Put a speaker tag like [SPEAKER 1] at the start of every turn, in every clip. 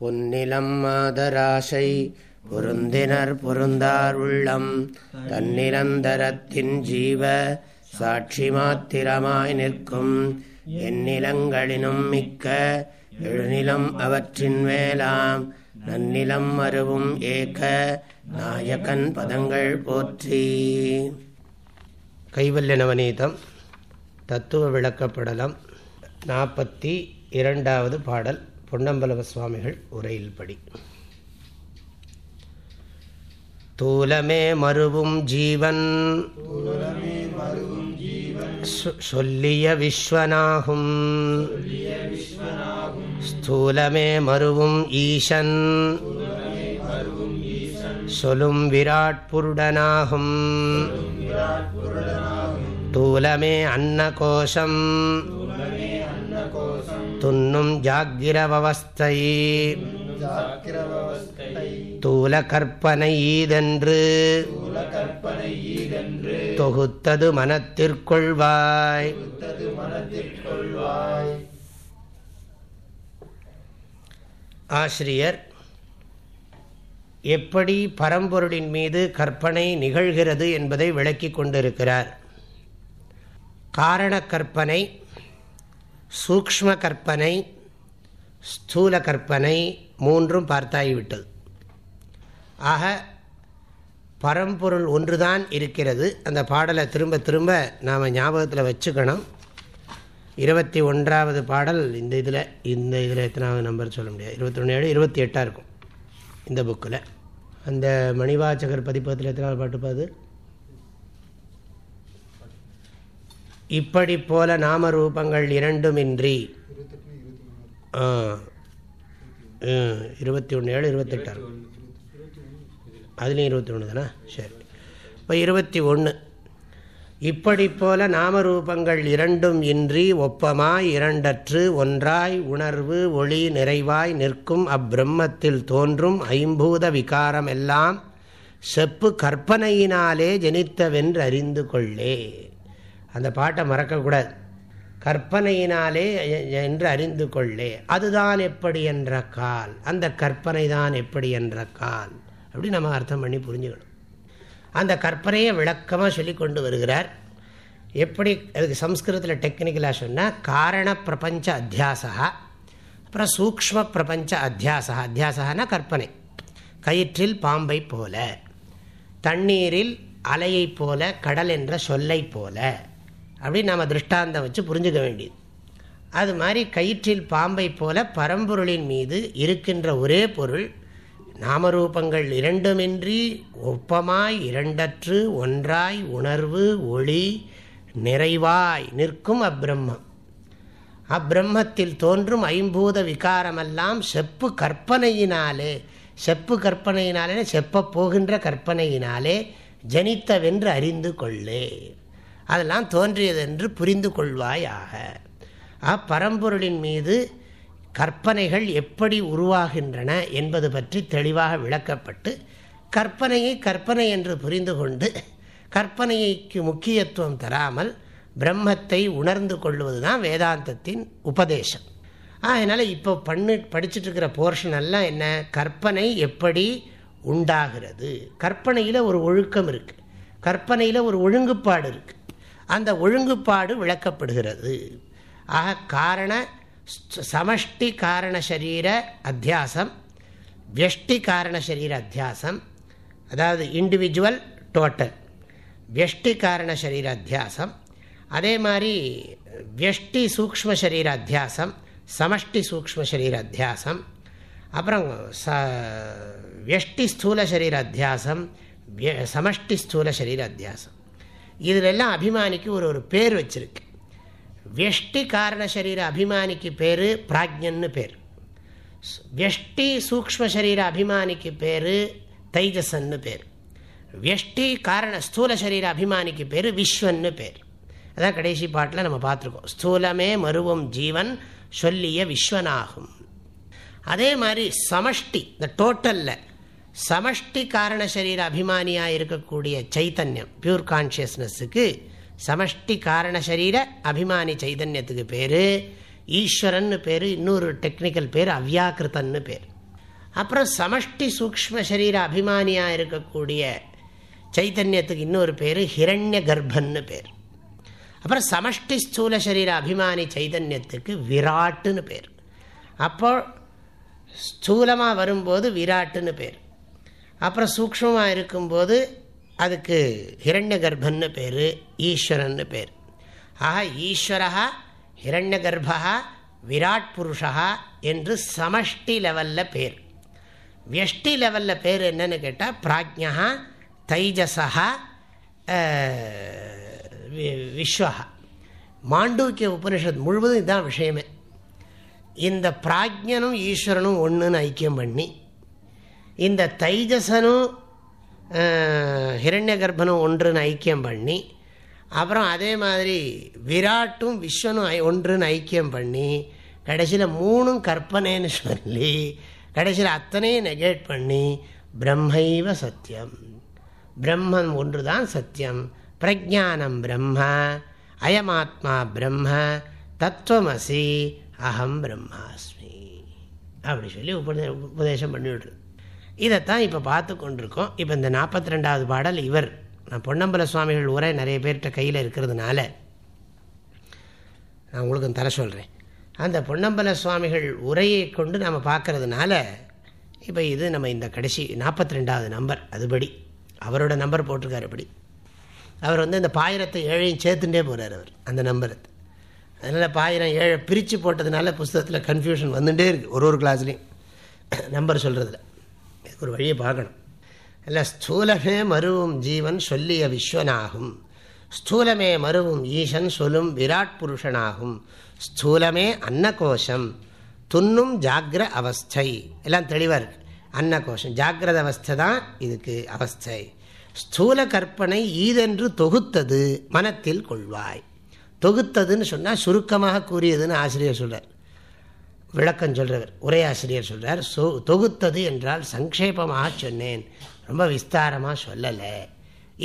[SPEAKER 1] பொன்னிலம் மாதராசை பொருந்தினர் பொருந்தார் உள்ளம். தன்னிரந்தரத்தின் ஜீவ சாட்சி மாத்திரமாய் நிற்கும். எந்நிலங்களினும் மிக்க எழுநிலம் அவற்றின் மேலாம் நன்னிலம் மறுவும் ஏக நாயகன் பதங்கள் போற்றி. கைவல்ய நவநீதம் தத்துவ விளக்கப்படலம் நாற்பத்தி இரண்டாவது பாடல். பொன்னம்பலவ சுவாமிகள் உரையில் படி தூலமே மறுவும் ஜீவன். சொல்லிய விஸ்வனாகும். ஸ்தூலமே மறுவும் ஈசன். சொலும் விராட் புருடனாகும். தூலமே அன்னகோஷம். துன்னும் ஜாக்கிரவஸ்தை தூல கற்பனை ஈதென்று தொகுத்தது மனத்திற்கொள்வாய் ஆசிரியர் எப்படி பரம்பொருளின் மீது கற்பனை நிகழ்கிறது என்பதை விளக்கி கொண்டிருக்கிறார் காரண கற்பனை சூக்ம கற்பனை ஸ்தூல கற்பனை மூன்றும் பார்த்தாகிவிட்டது ஆக பரம்பொருள் ஒன்றுதான் இருக்கிறது. அந்த பாடலை திரும்ப திரும்ப நாம் ஞாபகத்தில் வச்சுக்கணும். இருபத்தி ஒன்றாவது பாடல் இந்த இதில் இந்த இதில் எத்தனாவது நம்பர் சொல்ல முடியாது. இருபத்தி ஒன்று ஏழு இருபத்தி எட்டாக இருக்கும். இந்த புக்கில் அந்த மணிவாச்சகர் பதிப்பகத்தில் எத்தனாவது பாட்டு பாது இப்படி போல நாம ரூபங்கள் இரண்டுமின்றி இருபத்தி ஒன்று ஏழு இருபத்தெட்டாம் அதுலேயும் இருபத்தி ஒன்று தானே சரி. இப்போ இருபத்தி ஒன்று இப்படி போல நாமரூபங்கள் இரண்டும் இன்றி ஒப்பமாய் இரண்டற்று ஒன்றாய் உணர்வு ஒளி நிறைவாய் நிற்கும் அப்பிரம்மத்தில் தோன்றும் ஐம்பூத விகாரம் எல்லாம் செப்பு கற்பனையினாலே ஜனித்தவென்று அறிந்து கொள்ளே. அந்த பாட்டை மறக்கக்கூடாது. கற்பனையினாலே என்று அறிந்து கொள்ளே. அதுதான் எப்படி என்ற கால். அந்த கற்பனை தான் எப்படி என்ற கால். அப்படி நம்ம அர்த்தம் பண்ணி புரிஞ்சுக்கணும். அந்த கற்பனையை விளக்கமாக சொல்லி கொண்டு வருகிறார். எப்படி அதுக்கு சம்ஸ்கிருதத்தில் டெக்னிக்கலாக சொன்னால் காரண பிரபஞ்ச அத்தியாசா அப்புறம் சூக்ம பிரபஞ்ச அத்தியாசா. அத்தியாசனா கற்பனை. கயிற்றில் பாம்பை போல தண்ணீரில் அலையை போல கடல் என்ற சொல்லை போல. அப்படின்னு நாம் திருஷ்டாந்தம் வச்சு புரிஞ்சுக்க வேண்டியது. அது மாதிரி கயிற்றில் பாம்பை போல பரம்பொருளின் மீது இருக்கின்ற ஒரே பொருள் நாமரூபங்கள் இரண்டுமின்றி ஒப்பமாய் இரண்டற்று ஒன்றாய் உணர்வு ஒளி நிறைவாய் நிற்கும் அப்பிரம்மம். அப்பிரம்மத்தில் தோன்றும் ஐம்பூத விகாரமெல்லாம் செப்பு கற்பனையினாலே செப்பு கற்பனையினாலே செப்பப் போகின்ற கற்பனையினாலே ஜனித்தவென்று அறிந்து கொள்ளே. அதெல்லாம் தோன்றியதென்று புரிந்து கொள்வாயாக. பரம்பொருளின் மீது கற்பனைகள் எப்படி உருவாகின்றன என்பது பற்றி தெளிவாக விளக்கப்பட்டு கற்பனையை கற்பனை என்று புரிந்து கொண்டு கற்பனைக்கு முக்கியத்துவம் தராமல் பிரம்மத்தை உணர்ந்து கொள்வது தான் வேதாந்தத்தின் உபதேசம். அதனால் இப்போ பண்ணு படிச்சுட்டுருக்கிற போர்ஷன் எல்லாம் என்ன? கற்பனை எப்படி உண்டாகிறது? கற்பனையில் ஒரு ஒழுக்கம் இருக்குது கற்பனையில் ஒரு ஒழுங்குப்பாடு இருக்குது அந்த ஒழுங்குப்பாடு விளக்கப்படுகிறது. ஆக காரண சமஷ்டி காரண சரீர அத்தியாசம் வியஷ்டி காரண சரீர அத்தியாசம் அதாவது இண்டிவிஜுவல் டோட்டல் வியஷ்டி காரண சரீர அத்தியாசம் அதே மாதிரி வியஷ்டி சூக்ம சரீர அத்தியாசம் சமஷ்டி சூக்ம சரீர அத்தியாசம் அப்புறம் ச வியஷ்டி ஸ்தூல சரீர அத்தியாசம் சமஷ்டி ஸ்தூல சரீர அத்தியாசம். இதிலெல்லாம் அபிமானிக்கு ஒரு ஒரு பேர் வச்சிருக்கு. வெஷ்டி காரண சரீர அபிமானிக்கு பேர் பிராஜ்யன்னு பேர். வெஷ்டி சூக்ம சரீர அபிமானிக்கு பேர் தைஜசன்னு பேர். வெஷ்டி காரண ஸ்தூல சரீர அபிமானிக்கு பேர் விஸ்வன்னு பேர். அதான் கடைசி பாட்டில் நம்ம பார்த்துருக்கோம். ஸ்தூலமே மருவும் ஜீவன் சொல்லிய விஸ்வனாகும். அதே மாதிரி சமஷ்டி இந்த டோட்டலில் சமஷ்டி காரண சரீர அபிமானியாக இருக்கக்கூடிய சைத்தன்யம் பியூர் கான்ஷியஸ்னஸுக்கு சமஷ்டி காரண சரீர அபிமானி சைதன்யத்துக்கு பேர் ஈஸ்வரன் பேர் இன்னொரு டெக்னிக்கல் பேர் அவ்யாக்கிருத்தன்னு பேர். அப்புறம் சமஷ்டி சூக்ம சரீர அபிமானியாக இருக்கக்கூடிய சைத்தன்யத்துக்கு இன்னொரு பேர் ஹிரண்ய கர்ப்பன்னு பேர். அப்புறம் சமஷ்டி ஸ்தூல சரீர அபிமானி சைதன்யத்துக்கு விராட்டுன்னு பேர். அப்போ ஸ்தூலமாக வரும்போது விராட்டுன்னு பேர். அப்புறம் சூக்மமாக இருக்கும்போது அதுக்கு ஹிரண்ய கர்ப்பன்னு பேர் ஈஸ்வரன்னு பேர். ஆக ஈஸ்வரா ஹிரண்ய கர்ப்பா விராட் புருஷா என்று சமஷ்டி லெவலில் பேர். வியஷ்டி லெவலில் பேர் என்னன்னு கேட்டால் பிராஜ்யா தைஜசா விஸ்வா மாண்டூக்கிய உபனிஷத் முழுவதும் இதுதான் விஷயமே. இந்த பிராஜ்யனும் ஈஸ்வரனும் ஒன்றுன்னு ஐக்கியம் பண்ணி இந்த தைஜசனும் ஹிரண்ய கர்ப்பனும் ஒன்றுன்னு ஐக்கியம் பண்ணி அப்புறம் அதே மாதிரி விராட்டும் விஸ்வனும் ஒன்றுன்னு ஐக்கியம் பண்ணி கடைசியில் மூணும் கற்பனைன்னு சொல்லி கடைசியில் அத்தனையும் நெகேட் பண்ணி பிரம்மைவ சத்தியம் பிரம்மன் ஒன்று தான் சத்தியம் பிரஜானம் பிரம்ம அயமாத்மா பிரம்ம தத்துவமசி அகம் பிரம்மாஸ்மி. அப்படி சொல்லி உபதே உபதேசம் பண்ணிவிடுறது. இதைத்தான் இப்போ பார்த்து கொண்டிருக்கோம். இப்போ இந்த நாற்பத்தி ரெண்டாவது பாடல் இவர். நான் பொன்னம்பல சுவாமிகள் உரை நிறைய பேர்கிட்ட கையில் இருக்கிறதுனால நான் உங்களுக்கு தர சொல்கிறேன் அந்த பொன்னம்பல சுவாமிகள் உரையை கொண்டு நம்ம பார்க்கறதுனால இப்போ இது நம்ம இந்த கடைசி நாற்பத்தி ரெண்டாவது நம்பர். அதுபடி. அவரோட நம்பர் போட்டிருக்காரு இப்படி. அவர் வந்து இந்த பாயிரத்தை ஏழையும் சேர்த்துட்டே போகிறார் அவர் அந்த நம்பரை. அதனால் பாயிரம் ஏழை பிரித்து போட்டதுனால புஸ்தகத்தில் கன்ஃபியூஷன் வந்துகிட்டே இருக்குது ஒரு ஒரு கிளாஸ்லேயும் நம்பர் சொல்கிறதுல ஒரு வழியை பார்க்கணும். இல்லை ஸ்தூலமே மருவும் ஜீவன் சொல்லிய விஸ்வனாகும். ஸ்தூலமே மருவும் ஈசன் சொல்லும் விராட் புருஷனாகும். ஸ்தூலமே அன்னகோஷம் துண்ணும் ஜாகிர அவஸ்தை. எல்லாம் தெளிவாக இருக்கு. அன்னகோஷம் ஜாகிரத அவஸ்தை தான் இதுக்கு அவஸ்தை. ஸ்தூல கற்பனை ஈதென்று தொகுத்தது மனத்தில் கொள்வாய். தொகுத்ததுன்னு சொன்னால் சுருக்கமாக கூறியதுன்னு ஆசிரியர் சொல்கிறார் விளக்கம் சொல்கிறவர் உரையாசிரியர் சொல்கிறார் சொ தொகுத்தது என்றால் சங்கேபமாக சொன்னேன். ரொம்ப விஸ்தாரமாக சொல்லலை.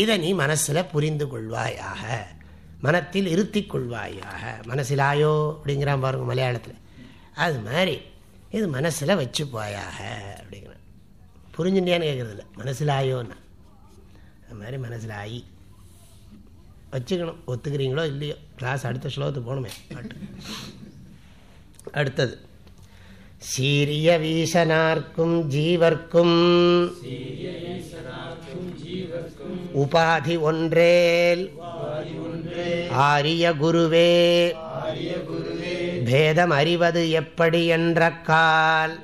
[SPEAKER 1] இதை நீ மனசில் புரிந்து கொள்வாயாக மனத்தில் இருத்தி கொள்வாயாக. மனசிலாயோ அப்படிங்கிறான் பாருங்க மலையாளத்தில். அது மாதிரி இது மனசில் வச்சு போயாக புரிஞ்சுட்டியான்னு கேட்குறதில்ல மனசிலாயோன்னா அது மாதிரி மனசில் ஆகி வச்சுக்கணும். ஒத்துக்கிறீங்களோ இல்லையோ? கிளாஸ் அடுத்த ஸ்லோகத்துக்கு போகணுமே. அடுத்தது. சீரிய வீசனார்க்கும் ஜீவர்க்கும் உபாதி ஒன்றேல் ஆரிய குருவே பேதம் அறிவது எப்படி என்ற கால்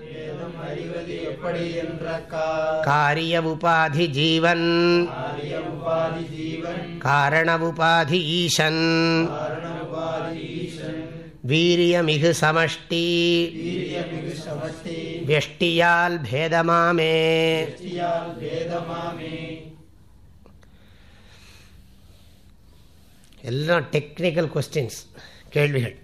[SPEAKER 1] காரிய உபாதி ஜீவன் காரண உபாதி ஈசன் வீரியமிகு சமஷ்டி. வெஷ்டியால் பேதமாமே. எல்லாம் டெக்னிக்கல் கொஸ்டின்ஸ் கேள்விகள்.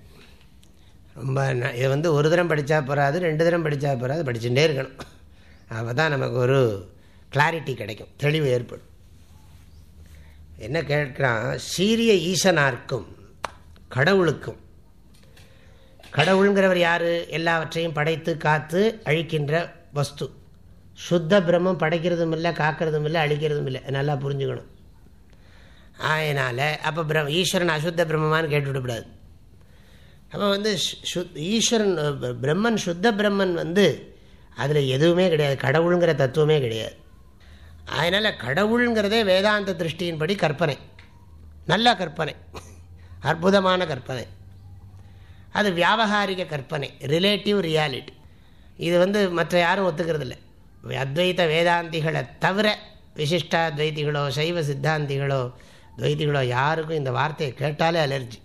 [SPEAKER 1] ரொம்ப இது வந்து ஒரு தரம் படித்தா போகாது ரெண்டு தரம் படித்தா போகாது படிச்சுட்டே இருக்கணும். அப்போ தான் நமக்கு ஒரு கிளாரிட்டி கிடைக்கும் தெளிவு ஏற்படும். என்ன கேட்குறான்? சீரிய ஈசனார்க்கும் கடவுளுக்கும் கடவுளுங்கிறவர் யார்? எல்லாவற்றையும் படைத்து காத்து அழிக்கின்ற வஸ்து. சுத்த பிரம்மம் படைக்கிறதும் இல்லை காக்கிறதும் இல்லை அழிக்கிறதும் இல்லை. நல்லா புரிஞ்சுக்கணும். அதனால் அப்போ பிரம் ஈஸ்வரன் அசுத்த பிரம்மமானு கேட்டுவிடக்கூடாது. அப்போ வந்து ஈஸ்வரன் பிரம்மன் சுத்த பிரம்மன் வந்து அதில் எதுவுமே கிடையாது. கடவுளுங்கிற தத்துவமே கிடையாது. அதனால் கடவுளுங்கிறதே வேதாந்த திருஷ்டியின்படி கற்பனை. நல்ல கற்பனை. அற்புதமான கற்பனை. அது வியாபகாரிக கற்பனை ரிலேட்டிவ் ரியாலிட்டி இது வந்து மற்ற யாரும் ஒத்துக்கிறதில்ல. அத்வைத வேதாந்திகளை தவிர விசிஷ்டாத்வைதிகளோ சைவ சித்தாந்திகளோ துவைதிகளோ யாருக்கும் இந்த வார்த்தையை கேட்டாலே அலர்ஜி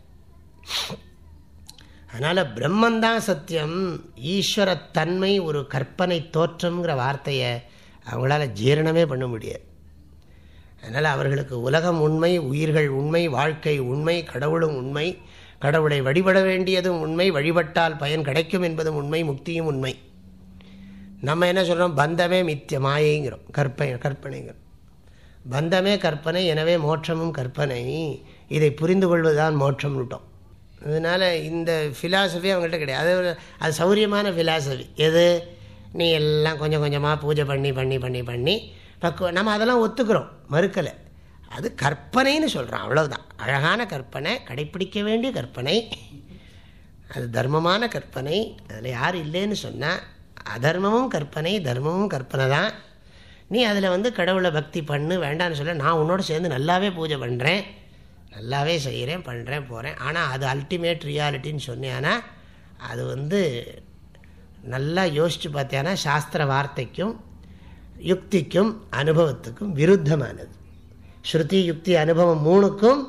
[SPEAKER 1] அதனால் பிரம்மந்தான் சத்தியம் ஈஸ்வரத்தன்மை ஒரு கற்பனை தோற்றம்ங்கிற வார்த்தையை அவங்களால ஜீரணமே பண்ண முடியாது. அதனால் அவர்களுக்கு உலகம் உண்மை உயிர்கள் உண்மை வாழ்க்கை உண்மை கடவுளும் உண்மை கடவுளை வழிபட வேண்டியதும் உண்மை வழிபட்டால் பயன் கிடைக்கும் என்பதும் உண்மை முக்தியும் உண்மை. நம்ம என்ன சொல்கிறோம் பந்தமே மித்திய மாயைங்கிறோம். கற்பனை கற்பனைங்கிறோம். பந்தமே கற்பனை எனவே மோட்சமும் கற்பனை. இதை புரிந்து கொள்வதுதான் மோட்சம் விட்டோம் அதனால் இந்த ஃபிலாசபி அவங்கள்ட்ட கிடையாது. அது அது சௌரியமான ஃபிலாசபி எது? நீ எல்லாம் கொஞ்சம் கொஞ்சமாக பூஜை பண்ணி பண்ணி பண்ணி பண்ணி பக்குவம் நம்ம அதெல்லாம் ஒத்துக்கிறோம். மறுக்கலை. அது கற்பனைன்னு சொல்கிறான் அவ்வளவுதான். அழகான கற்பனை கடைப்பிடிக்க வேண்டிய கற்பனை. அது தர்மமான கற்பனை. அதில் யார் இல்லைன்னு சொன்னால் அதர்மமும் கற்பனை தர்மமும் கற்பனை தான். நீ அதில் வந்து கடவுளை பக்தி பண்ணு வேண்டான்னு சொல்ல நான் உன்னோட சேர்ந்து நல்லாவே பூஜை பண்ணுறேன் நல்லாவே செய்கிறேன் பண்ணுறேன் போகிறேன் ஆனால் அது அல்டிமேட் ரியாலிட்டின்னு சொன்னேன்னா அது வந்து நல்லா யோசித்து பார்த்தேன்னா சாஸ்திர வார்த்தைக்கும் யுக்திக்கும் அனுபவத்துக்கும் விருத்தமானது. ஸ்ருதி யுக்தி அனுபவம் மூணுக்கும்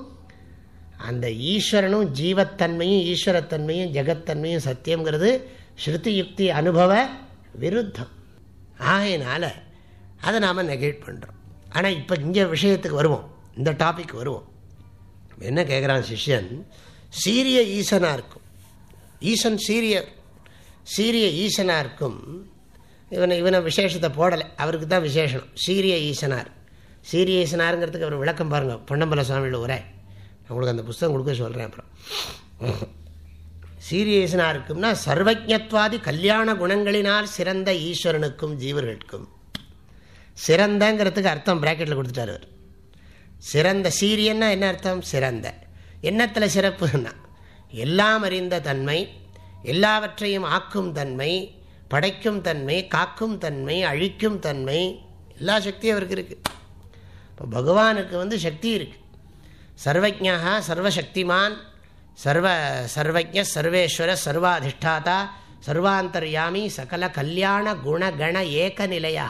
[SPEAKER 1] அந்த ஈஸ்வரனும் ஜீவத்தன்மையும் ஈஸ்வரத்தன்மையும் ஜெகத்தன்மையும் சத்தியங்கிறது ஸ்ருதி யுக்தி அனுபவ விருத்தம். ஆகையினால அதை நாம் நெகேட் பண்ணுறோம் ஆனால் இப்போ இங்கே விஷயத்துக்கு வருவோம். இந்த டாபிக் வருவோம். என்ன கேட்குறான் சிஷ்யன்? சீரிய ஈசனாக இருக்கும். ஈசன் சீரிய சீரிய ஈசனாக இருக்கும். இவனை இவனை விசேஷத்தை போடலை. அவருக்கு தான் விசேஷம். சீரிய ஈசனார் சீரியசனாருங்கிறதுக்கு அவர் விளக்கம் பாருங்கள் பொன்னம்பல சுவாமியில் உரை. உங்களுக்கு அந்த புஸ்தகம் கொடுக்க சொல்கிறேன் அப்புறம். சீரியஸனாக இருக்கும்னா சர்வஜத்வாதி கல்யாண குணங்களினால் சிறந்த ஈஸ்வரனுக்கும் ஜீவர்களுக்கும். சிறந்தங்கிறதுக்கு அர்த்தம் பிராக்கெட்டில் கொடுத்துட்டார் அவர். சிறந்த சீரியன்னா என்ன அர்த்தம்? சிறந்த. எண்ணத்தில் சிறப்புன்னா எல்லாம் அறிந்த தன்மை எல்லாவற்றையும் ஆக்கும் தன்மை படைக்கும் தன்மை காக்கும் தன்மை அழிக்கும் தன்மை எல்லா சக்தியும் அவருக்கு இருக்குது இப்போ பகவானுக்கு வந்து சக்தி இருக்குது சர்வஜா சர்வசக்திமான் சர்வ சர்வஜ சர்வேஸ்வர சர்வாதிஷ்டாதா சர்வாந்தர்யாமி சகல கல்யாண குணகண ஏக நிலையா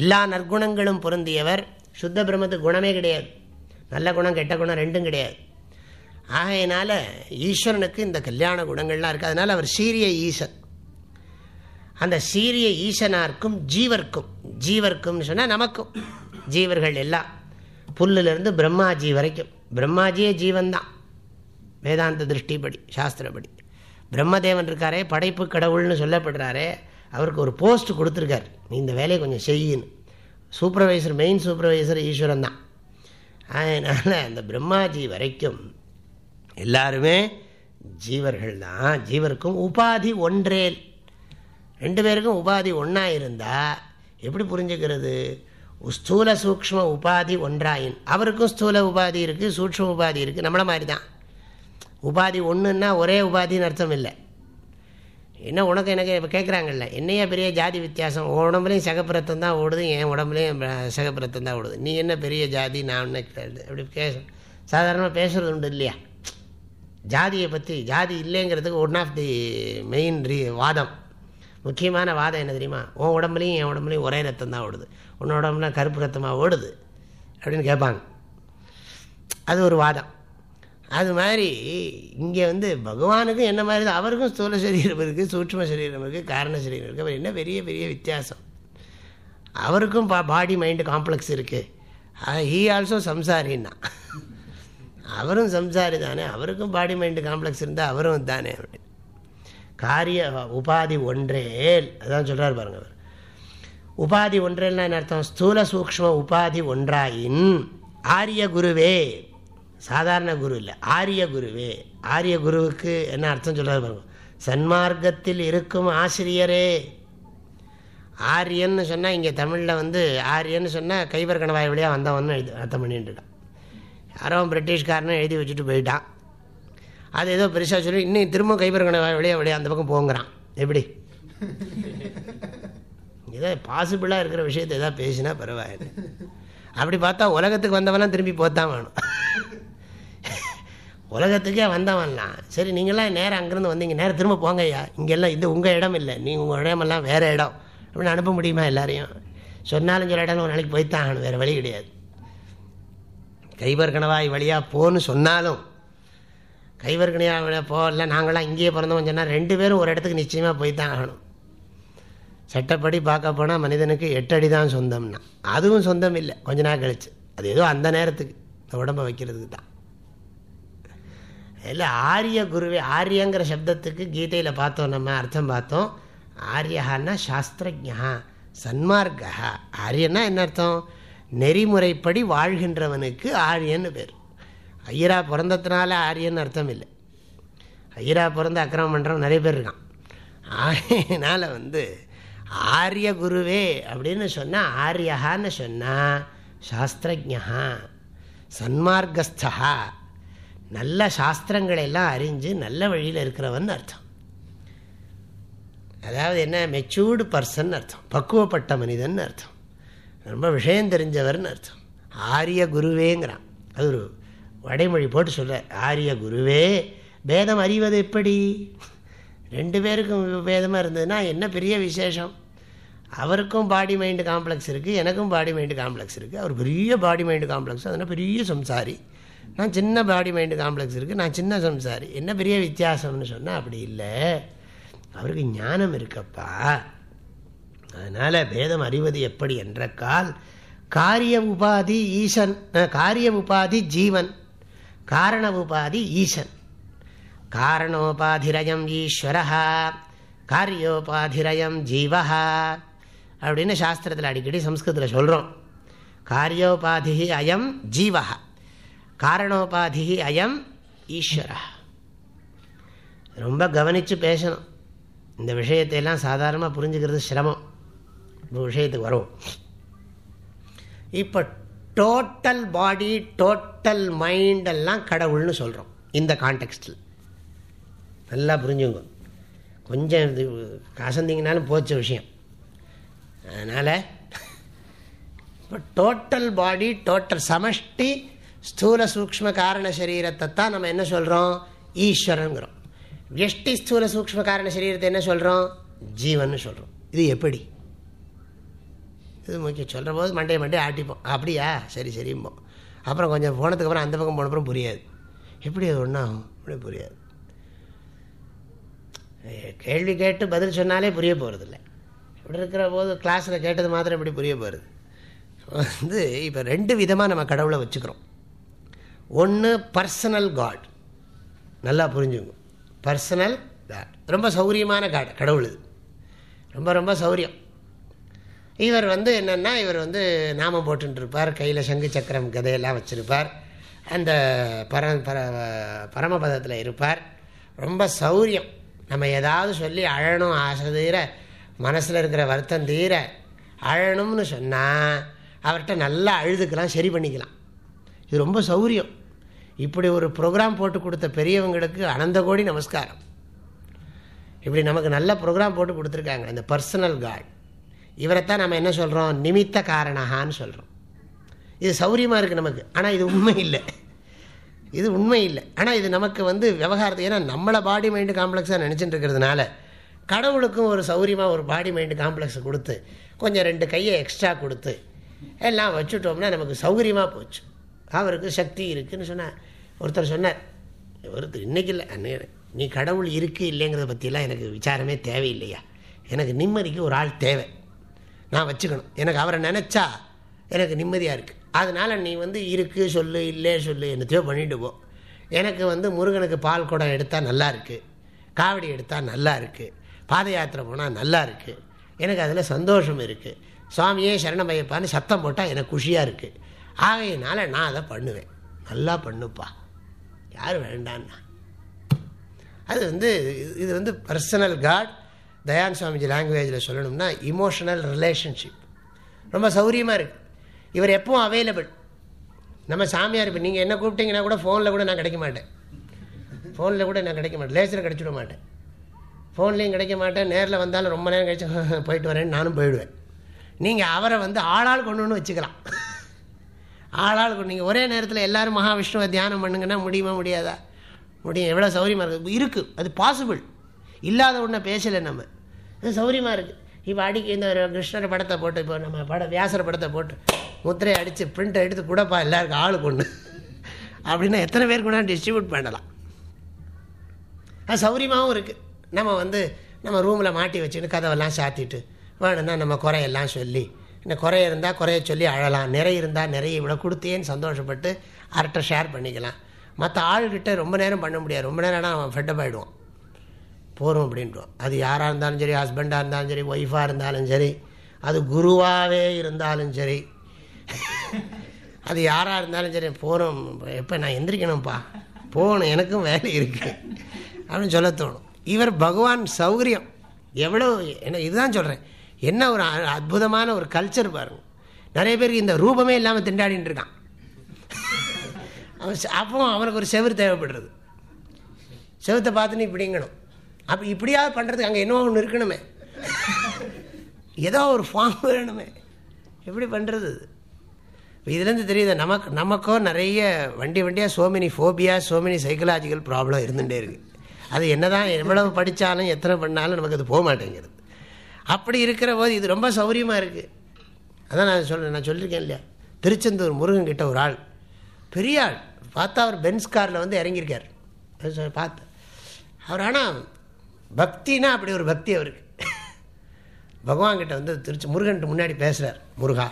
[SPEAKER 1] எல்லா நற்குணங்களும் பொருந்தியவர். சுத்த பிரம்மத்து குணமே கிடையாது. நல்ல குணம் கெட்ட குணம் ரெண்டும் கிடையாது. ஆகையினால ஈஸ்வரனுக்கு இந்த கல்யாண குணங்கள்லாம் இருக்குது அதனால் அவர் சீரிய ஈசன். அந்த சீரிய ஈசனாருக்கும் ஜீவர்க்கும் ஜீவர்க்கும்னு சொன்னால் நமக்கும். ஜீவர்கள் எல்லாம். புல்லிலிருந்து பிரம்மாஜி வரைக்கும். பிரம்மாஜியே ஜீவன்தான். வேதாந்த திருஷ்டிப்படி சாஸ்திரப்படி. பிரம்மதேவன் இருக்காரே படைப்பு கடவுள்னு சொல்லப்படுறாரே அவருக்கு ஒரு போஸ்ட் கொடுத்துருக்கார். நீ இந்த வேலையை கொஞ்சம் செய்யுன்னு. சூப்பர்வைசர் மெயின் சூப்பர்வைசர் ஈஸ்வரன் தான் அதனால் அந்த பிரம்மாஜி வரைக்கும் எல்லாருமே ஜீவர்கள் தான் ஜீவருக்கும் உபாதி ஒன்றேல். ரெண்டு பேருக்கும் உபாதி ஒன்றா இருந்தால் எப்படி புரிஞ்சுக்கிறது? ஸ்தூல சூக்ம உபாதி ஒன்றாயின். அவருக்கும் ஸ்தூல உபாதி இருக்குது சூக்ம உபாதி இருக்குது நம்மளை மாதிரி தான் உபாதி ஒன்றுன்னா ஒரே உபாதின்னு அர்த்தம் இல்லை. என்ன உனக்கு எனக்கு இப்போ கேட்குறாங்கல்ல என்னையா பெரிய ஜாதி வித்தியாசம்? உடம்புலையும் சகப்பிரத்தம் தான் ஓடுது என் உடம்புலையும் சகப்பிரத்தம் தான் ஓடுது. நீ என்ன பெரிய ஜாதி? நான் என்ன அப்படி பேச சாதாரணமாக பேசுகிறது உண்டு இல்லையா? ஜாதியை பற்றி ஜாதி இல்லைங்கிறதுக்கு ஒன் ஆஃப் தி மெயின் ரீ வாதம். முக்கியமான வாதம் என்ன தெரியுமா? உன் உடம்புலையும் என் உடம்புலையும் ஒரே ரத்தம் தான் ஓடுது. உன்னோட உடம்புனா கருப்பு ரத்தமாக ஓடுது? அப்படின்னு கேட்பாங்க. அது ஒரு வாதம். அது மாதிரி இங்கே வந்து பகவானுக்கும் என்ன மாதிரி தான் அவருக்கும் ஸ்தூல சரீரம் இருக்குது சூட்சம சரீரம் இருக்குது காரண சரீரம் இருக்குது அவர் என்ன பெரிய பெரிய வித்தியாசம்? அவருக்கும் பா பாடி மைண்டு காம்ப்ளெக்ஸ் இருக்குது ஹீ ஆல்சோ சம்சாரின்னா. அவரும் சம்சாரி தானே அவருக்கும் பாடி மைண்டு காம்ப்ளெக்ஸ் இருந்தால் அவரும் தானே அப்படின்னு காரிய உபாதி ஒன்றேல் அதான் சொல்கிறார் பாருங்க அவர். உபாதி ஒன்றேல்னா என்ன அர்த்தம்? ஸ்தூல சூக்ம உபாதி ஒன்றாயின் ஆரிய குருவே. சாதாரண குரு இல்லை ஆரிய குருவே. ஆரிய குருவுக்கு என்ன அர்த்தம் சொல்கிறார் பாருங்க? சன்மார்க்கத்தில் இருக்கும் ஆசிரியரே. ஆரியன்னு சொன்னால் இங்கே தமிழில் வந்து ஆரியன்னு சொன்னால் கைவர் கணவாய் வழியாக வந்தவன்னு எழுதி அர்த்தம் பண்ணிட்டு இருக்கான். யாரோ பிரிட்டிஷ்காரன்னு எழுதி வச்சுட்டு போயிட்டான். அது ஏதோ பெருசாக சொல்லி இன்னும் திரும்ப கைவர் கணவாய் வழியாக வழியாக அந்த பக்கம் போங்கிறான். எப்படி? ஏதோ பாசிபிளாக இருக்கிற விஷயத்தை எதாவது பேசினா பரவாயில்லை. அப்படி பார்த்தா உலகத்துக்கு வந்தவன்லாம் திரும்பி போத்தான் வேணும். உலகத்துக்கே வந்தவன்லாம். சரி நீங்களாம் நேரம் அங்கேருந்து வந்தீங்க. நேரம் திரும்ப போங்க ஐயா இங்கெல்லாம் இது உங்கள் இடம் இல்லை. நீ உங்கள் இடமெல்லாம் வேறு இடம். அப்படின்னு அனுப்ப முடியுமா எல்லாரையும்? சொன்னாலும் சில இடம் ஒரு நாளைக்கு போய்த்தான் ஆகணும். வேறு வழி கிடையாது. கைபர் கணவாய் வழியாக போன்னு சொன்னாலும் கைவர் போகல. நாங்களாம் இங்கேயே பிறந்தோம் சொன்னால் ரெண்டு பேரும் ஒரு இடத்துக்கு நிச்சயமாக போய் தான் ஆகணும். சட்டப்படி பார்க்க போனால் மனிதனுக்கு எட்டு அடி தான் சொந்தம்னா. அதுவும் சொந்தம் இல்லை. கொஞ்ச நாள் கழிச்சு. அது ஏதோ அந்த நேரத்துக்கு. இந்த உடம்பை வைக்கிறதுக்கு தான். இல்லை ஆரிய குருவே ஆரியங்கிற சப்தத்துக்கு கீதையில் பார்த்தோம் நம்ம அர்த்தம் பார்த்தோம். ஆரியஹான்னா சாஸ்திரஜா சன்மார்க்கா. ஆரியன்னா என்ன அர்த்தம்? நெறிமுறைப்படி வாழ்கின்றவனுக்கு ஆரியன்னு பேர். ஐயரா பிறந்ததுனால ஆரியன்னு அர்த்தம் இல்லை ஐயரா பிறந்த அக்கிரமம் பண்ணுறவன் நிறைய பேர் இருக்கான். ஆகையினால் வந்து ஆரிய குருவே அப்படின்னு சொன்னால் ஆரியகான்னு சொன்னால் சாஸ்திரஜா சன்மார்க்கஸ்தா நல்ல சாஸ்திரங்களை எல்லாம் அறிஞ்சு நல்ல வழியில் இருக்கிறவன் அர்த்தம். அதாவது என்ன? மெச்சூர்டு பர்சன் அர்த்தம். பக்குவப்பட்ட மனிதன் அர்த்தம். ரொம்ப விஷயம் தெரிஞ்சவர்னு அர்த்தம். ஆரிய குருவேங்கிறான். அது ஒரு வடைமொழி போட்டு சொல்ல ஆரிய குருவே பேதம் அறிவது எப்படி? ரெண்டு பேருக்கும் பேதமாக இருந்ததுன்னா என்ன பெரிய விசேஷம்? அவருக்கும் பாடி மைண்டு காம்ப்ளெக்ஸ் இருக்குது எனக்கும் பாடி மைண்டு காம்ப்ளெக்ஸ் இருக்குது அவர் பெரிய பாடி மைண்டு காம்ப்ளெக்ஸ் அதனால் பெரிய சம்சாரி. நான் சின்ன பாடி மைண்டு காம்ப்ளெக்ஸ் இருக்குது நான் சின்ன சம்சாரி. என்ன பெரிய வித்தியாசம்னு சொன்னால் அப்படி இல்லை. அவருக்கு ஞானம் இருக்கப்பா. அதனால் பேதம் அறிவது எப்படி என்ற கால் காரிய உபாதி ஈசன் காரிய உபாதி ஜீவன். காரண உபாதி ஈசன். காரணோபாதிரயம் ஈஸ்வரஹா காரியோபாதிரயம் ஜீவஹா அப்படின்னு சாஸ்திரத்தில் அடிக்கடி சம்ஸ்கிருதத்தில் சொல்கிறோம் காரியோபாதி அயம் ஜீவஹா காரணோபாதி அயம் ஈஸ்வரா ரொம்ப கவனித்து பேசணும். இந்த விஷயத்தையெல்லாம் சாதாரணமாக புரிஞ்சுக்கிறது சிரமம். இப்போ விஷயத்துக்கு வரும் இப்போ டோட்டல் பாடி டோட்டல் மைண்டெல்லாம் கடவுள்னு சொல்கிறோம் இந்த கான்டெக்ஸ்டில் நல்லா புரிஞ்சுங்க. கொஞ்சம் இது கசந்திங்கனாலும் போச்ச விஷயம். அதனால் இப்போ டோட்டல் பாடி டோட்டல் சமஷ்டி ஸ்தூல சூக்ம காரண சரீரத்தை தான் நம்ம என்ன சொல்கிறோம் ஈஸ்வரங்கிறோம் எஷ்டி ஸ்தூல சூக்ம காரண சரீரத்தை என்ன சொல்கிறோம் ஜீவன் சொல்கிறோம் இது எப்படி? இது முக்கியம். சொல்கிற போது மண்டையை மண்டையை ஆட்டிப்போம். அப்படியா? சரி சரிம்போம் அப்புறம் கொஞ்சம் போனதுக்கப்புறம் அந்த பக்கம் போனப்புறம் புரியாது. எப்படி அது ஒன்றாகும் அப்படி புரியாது. கேள்வி கேட்டு பதில் சொன்னாலே புரிய போகிறதில்ல இப்படி இருக்கிற போது கிளாஸில் கேட்டது மாத்திரம் இப்படி புரிய போகிறது வந்து இப்போ ரெண்டு விதமாக நம்ம கடவுளை வச்சுக்கிறோம். ஒன்று பர்சனல் காட் நல்லா புரிஞ்சுங்க பர்சனல் காட் ரொம்ப சௌரியமான காட் கடவுள் இது. ரொம்ப ரொம்ப சௌரியம். இவர் வந்து என்னென்னா இவர் வந்து நாமம் போட்டுருப்பார் கையில் சங்கு சக்கரம் கதையெல்லாம் வச்சுருப்பார். அந்த பர பர பரமபதத்தில் இருப்பார். ரொம்ப சௌரியம். நம்ம ஏதாவது சொல்லி அழணும் ஆசை தீர மனசில் இருக்கிற வருத்தம் தீர அழணும்னு சொன்னால் அவர்கிட்ட நல்லா அழுதுக்கலாம் சரி பண்ணிக்கலாம். இது ரொம்ப சௌரியம். இப்படி ஒரு ப்ரோக்ராம் போட்டு கொடுத்த பெரியவங்களுக்கு அனந்த கோடி நமஸ்காரம். இப்படி நமக்கு நல்ல ப்ரோக்ராம் போட்டு கொடுத்துருக்காங்க. அந்த பர்சனல் கார்டு இவரைத்தான் நம்ம என்ன சொல்கிறோம் நிமித்த காரணகான்னு சொல்கிறோம் இது சௌரியமாக இருக்குது நமக்கு. ஆனால் இது உண்மை இல்லை. இது உண்மை இல்லை. ஆனால் இது நமக்கு வந்து விவகாரத்தை ஏன்னா நம்மளை பாடி மைண்டு காம்ப்ளெக்ஸாக நினச்சிட்டு இருக்கிறதுனால கடவுளுக்கும் ஒரு சௌரியமாக ஒரு பாடி மைண்டு காம்ப்ளெக்ஸ் கொடுத்து கொஞ்சம் ரெண்டு கையை எக்ஸ்ட்ரா கொடுத்து எல்லாம் வச்சுட்டோம்னா நமக்கு சௌகரியமாக போச்சு. அவருக்கு சக்தி இருக்குதுன்னு சொன்னார் ஒருத்தர் சொன்னார் ஒருத்தர் இன்றைக்கி இல்லை அன்னைக்கு நீ கடவுள் இருக்குது இல்லைங்கிறத பற்றிலாம் எனக்கு விசாரமே தேவையில்லையா? எனக்கு நிம்மதிக்கு ஒரு ஆள் தேவை. நான் வச்சுக்கணும். எனக்கு அவரை நினச்சா எனக்கு நிம்மதியாக இருக்குது அதனால் நீ வந்து இருக்குது சொல்லு இல்லையே சொல்லு என்னத்தையோ பண்ணிட்டு போ. எனக்கு வந்து முருகனுக்கு பால் குடம் எடுத்தால் நல்லா இருக்குது காவடி எடுத்தால் நல்லா இருக்குது பாத யாத்திரை போனால் நல்லா இருக்குது எனக்கு அதில் சந்தோஷம் இருக்குது சுவாமியே சரணமையப்பான்னு சத்தம் போட்டால் எனக்கு குஷியாக இருக்குது ஆகையினால நான் அதை பண்ணுவேன். நல்லா பண்ணுப்பா. யார் வேண்டான்னா. அது வந்து இது வந்து பர்சனல் காட் தயான் சுவாமிஜி லாங்குவேஜில் சொல்லணும்னா இமோஷனல் ரிலேஷன்ஷிப் ரொம்ப சௌரியமாக இருக்குது இவர் எப்பவும் அவைலபிள் நம்ம சாமியார் இப்போ நீங்கள் என்ன கூப்பிட்டீங்கன்னா கூட ஃபோனில் கூட நான் கிடைக்க மாட்டேன். ஃபோனில் கூட நான் கிடைக்க மாட்டேன். லேசர் கிடச்சிட மாட்டேன். ஃபோன்லேயும் கிடைக்க மாட்டேன். நேரில் வந்தாலும் ரொம்ப நேரம் கழிச்சு போயிட்டு வரேன்னு நானும் போயிடுவேன். நீங்கள் அவரை வந்து ஆளாள் கொண்டுன்னு வச்சுக்கலாம். ஆளாள் கொண்டு நீங்கள் ஒரே நேரத்தில் எல்லோரும் மகாவிஷ்ணுவை தியானம் பண்ணுங்கன்னா முடியுமா முடியாதா? முடியும். எவ்வளோ சௌரியமாக இருக்குது இருக்குது அது பாசிபிள் இல்லாத ஒன்றை பேசலை நம்ம. அது சௌரியமாக இருக்குது இப்போ அடிக்க இந்த கிருஷ்ணர் படத்தை போட்டு இப்போ நம்ம பட வியாசர படத்தை போட்டு முத்திரையை அடித்து பிரிண்டை எடுத்து கூடப்பா எல்லாருக்கும் ஆளு கொண்டு அப்படின்னா எத்தனை பேருக்கு கூட டிஸ்ட்ரிபியூட் பண்ணலாம். அது சௌரியமாகவும் இருக்குது நம்ம வந்து நம்ம ரூமில் மாட்டி வச்சுன்னு கதவெல்லாம் சாத்திட்டு வேணும்னா நம்ம குறையெல்லாம் சொல்லி இந்த குறைய இருந்தால் குறைய சொல்லி அழலாம். நிறைய இருந்தால் நிறைய இவ்வளோ கொடுத்தேன்னு சந்தோஷப்பட்டு அரட்டை ஷேர் பண்ணிக்கலாம். மற்ற ஆள்கிட்ட ரொம்ப நேரம் பண்ண முடியாது. ரொம்ப நேரம்னா அவன் ஃபெட்டப் ஆகிடுவான் போகிறோம் அப்படின்றோம். அது யாராக இருந்தாலும் சரி ஹஸ்பண்டாக இருந்தாலும் சரி ஒய்ஃபாக இருந்தாலும் சரி அது குருவாகவே இருந்தாலும் சரி. அது யாராக இருந்தாலும் சரி போகிறோம் எப்போ நான் எந்திரிக்கணும்ப்பா. போகணும் எனக்கும் வேலை இருக்குது அப்படின்னு சொல்ல தோணும். இவர் பகவான் சௌகரியம். எவ்வளோ என்ன இதுதான் சொல்கிறேன் என்ன ஒரு அற்புதமான ஒரு கல்ச்சர் பாருங்க. நிறைய பேருக்கு இந்த ரூபமே இல்லாமல் திண்டாடின்னு இருக்கான். அவன் அப்போ அவனுக்கு ஒரு செவிறு தேவைப்படுறது. செவத்தை பார்த்துன்னு இப்படிங்கணும் அப்போ இப்படியாவது பண்ணுறதுக்கு அங்கே என்ன ஒன்று இருக்கணுமே? ஏதோ ஒரு ஃபார்ம் வேணுமே. எப்படி பண்ணுறது இதுலேருந்து தெரியுது நமக்கு நமக்கோ நிறைய வண்டி வண்டியாக சோமினி ஃபோபியா சோமினி சைக்கலாஜிக்கல் ப்ராப்ளம் இருந்துகிட்டே இருக்குது அது என்ன தான் எவ்வளவு படித்தாலும் எத்தனை பண்ணாலும் நமக்கு அது போக மாட்டேங்கிறது அப்படி இருக்கிற போது இது ரொம்ப சௌகரியமாக இருக்குது அதான் நான் சொல்கிறேன் நான் சொல்லியிருக்கேன் இல்லையா? திருச்செந்தூர் முருகன் கிட்ட ஒரு ஆள். பெரிய ஆள். பார்த்தா அவர் பென்ஸ் காரில் வந்து இறங்கியிருக்கார். பார்த்தேன் அவர் ஆனால் பக்தினா அப்படி ஒரு பக்தி அவருக்கு. பகவான்கிட்ட வந்து திருச்சி முருகன்ட்டு முன்னாடி பேசுகிறார் முருகா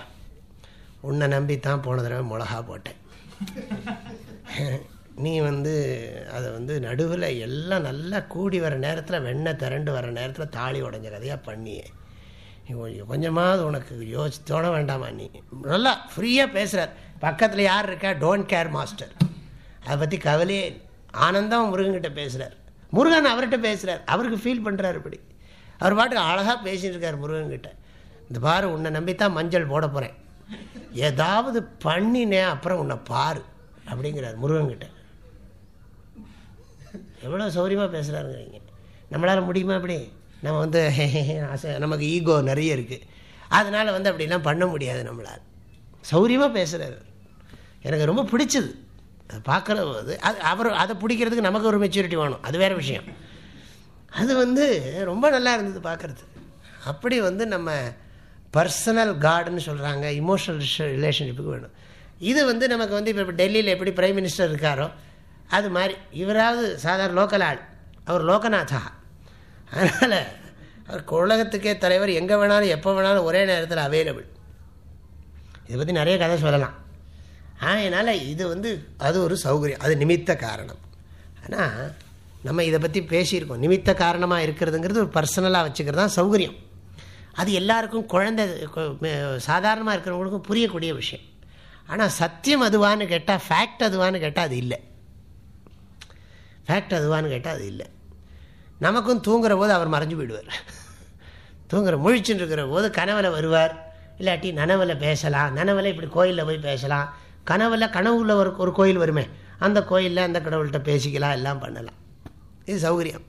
[SPEAKER 1] உன்னை நம்பி தான் போன தடவை மிளகா போட்டேன். நீ வந்து அதை வந்து நடுவில் எல்லாம் நல்லா கூடி வர நேரத்தில் வெண்ணெய் திரண்டு வர நேரத்தில் தாலி உடஞ்ச கதையாக பண்ணியே. கொஞ்சமாவது உனக்கு யோசித்தோட வேண்டாமா நீ? நல்லா ஃப்ரீயாக பேசுகிறார் பக்கத்தில் யார் இருக்கா? டோன்ட் கேர் மாஸ்டர் அதை பற்றி கவலையே ஆனந்தம் முருகன்கிட்ட பேசுகிறார் முருகன் அவர்கிட்ட பேசுகிறார் அவருக்கு ஃபீல் பண்ணுறாரு இப்படி. அவர் பாட்டுக்கு அழகாக பேசிட்டுருக்கார் முருகன்கிட்ட. இந்த பாரு உன்னை நம்பித்தான் மஞ்சள் போட போகிறேன் ஏதாவது பண்ணினேன் அப்புறம் உன்னை பாரு அப்படிங்கிறார் முருகன்கிட்ட. எவ்வளோ சௌரியமாக பேசுகிறாருங்கிறீங்க நம்மளால் முடியுமா அப்படி நம்ம வந்து நமக்கு ஈகோ நிறைய இருக்குது அதனால் வந்து அப்படிலாம் பண்ண முடியாது நம்மளால். சௌரியமாக பேசுகிறாரு எனக்கு ரொம்ப பிடிச்சது. பார்க்குற போது அது அவர் அதை பிடிக்கிறதுக்கு நமக்கு ஒரு மெச்சூரிட்டி வேணும். அது வேறு விஷயம். அது வந்து ரொம்ப நல்லா இருந்தது பார்க்குறது. அப்படி வந்து நம்ம பர்சனல் கார்டுன்னு சொல்கிறாங்க இமோஷனல் ரிலேஷன்ஷிப்புக்கு வேணும். இது வந்து நமக்கு வந்து இப்போ டெல்லியில் எப்படி பிரைம் மினிஸ்டர் இருக்காரோ அது மாதிரி இவராவது சாதாரண லோக்கல் ஆள். அவர் லோகநாதா. அதனால் அவர் உலகத்துக்கே தலைவர் எங்கே வேணாலும் எப்போ வேணாலும் ஒரே நேரத்தில் அவைலபிள் இதை பற்றி நிறைய கதை சொல்லலாம். அதனால் இது வந்து அது ஒரு சௌகரியம். அது நிமித்த காரணம். ஆனால் நம்ம இதை பற்றி பேசியிருக்கோம். நிமித்த காரணமாக இருக்கிறதுங்கிறது ஒரு பர்சனலாக வச்சுக்கிறது தான் சௌகரியம். அது எல்லாருக்கும் குழந்தை சாதாரணமாக இருக்கிறவங்களுக்கும் புரியக்கூடிய விஷயம். ஆனால் சத்தியம் அதுவான்னு கேட்டால் ஃபேக்ட் அதுவான்னு கேட்டால் அது இல்லை. ஃபேக்ட் அதுவான்னு கேட்டால் அது இல்லை. நமக்கும் தூங்குற போது அவர் மறைஞ்சு போயிடுவார். தூங்குற முழிச்சுட்டு இருக்கிற போது கனவில் வருவார். இல்லாட்டி நனவில் பேசலாம். நனவில் இப்படி கோயிலில் போய் பேசலாம். கனவில் கனவுல ஒரு ஒரு கோயில் வருமே அந்த கோயிலில் அந்த கடவுள்கிட்ட பேசிக்கலாம் எல்லாம் பண்ணலாம். இது சௌகரியம்.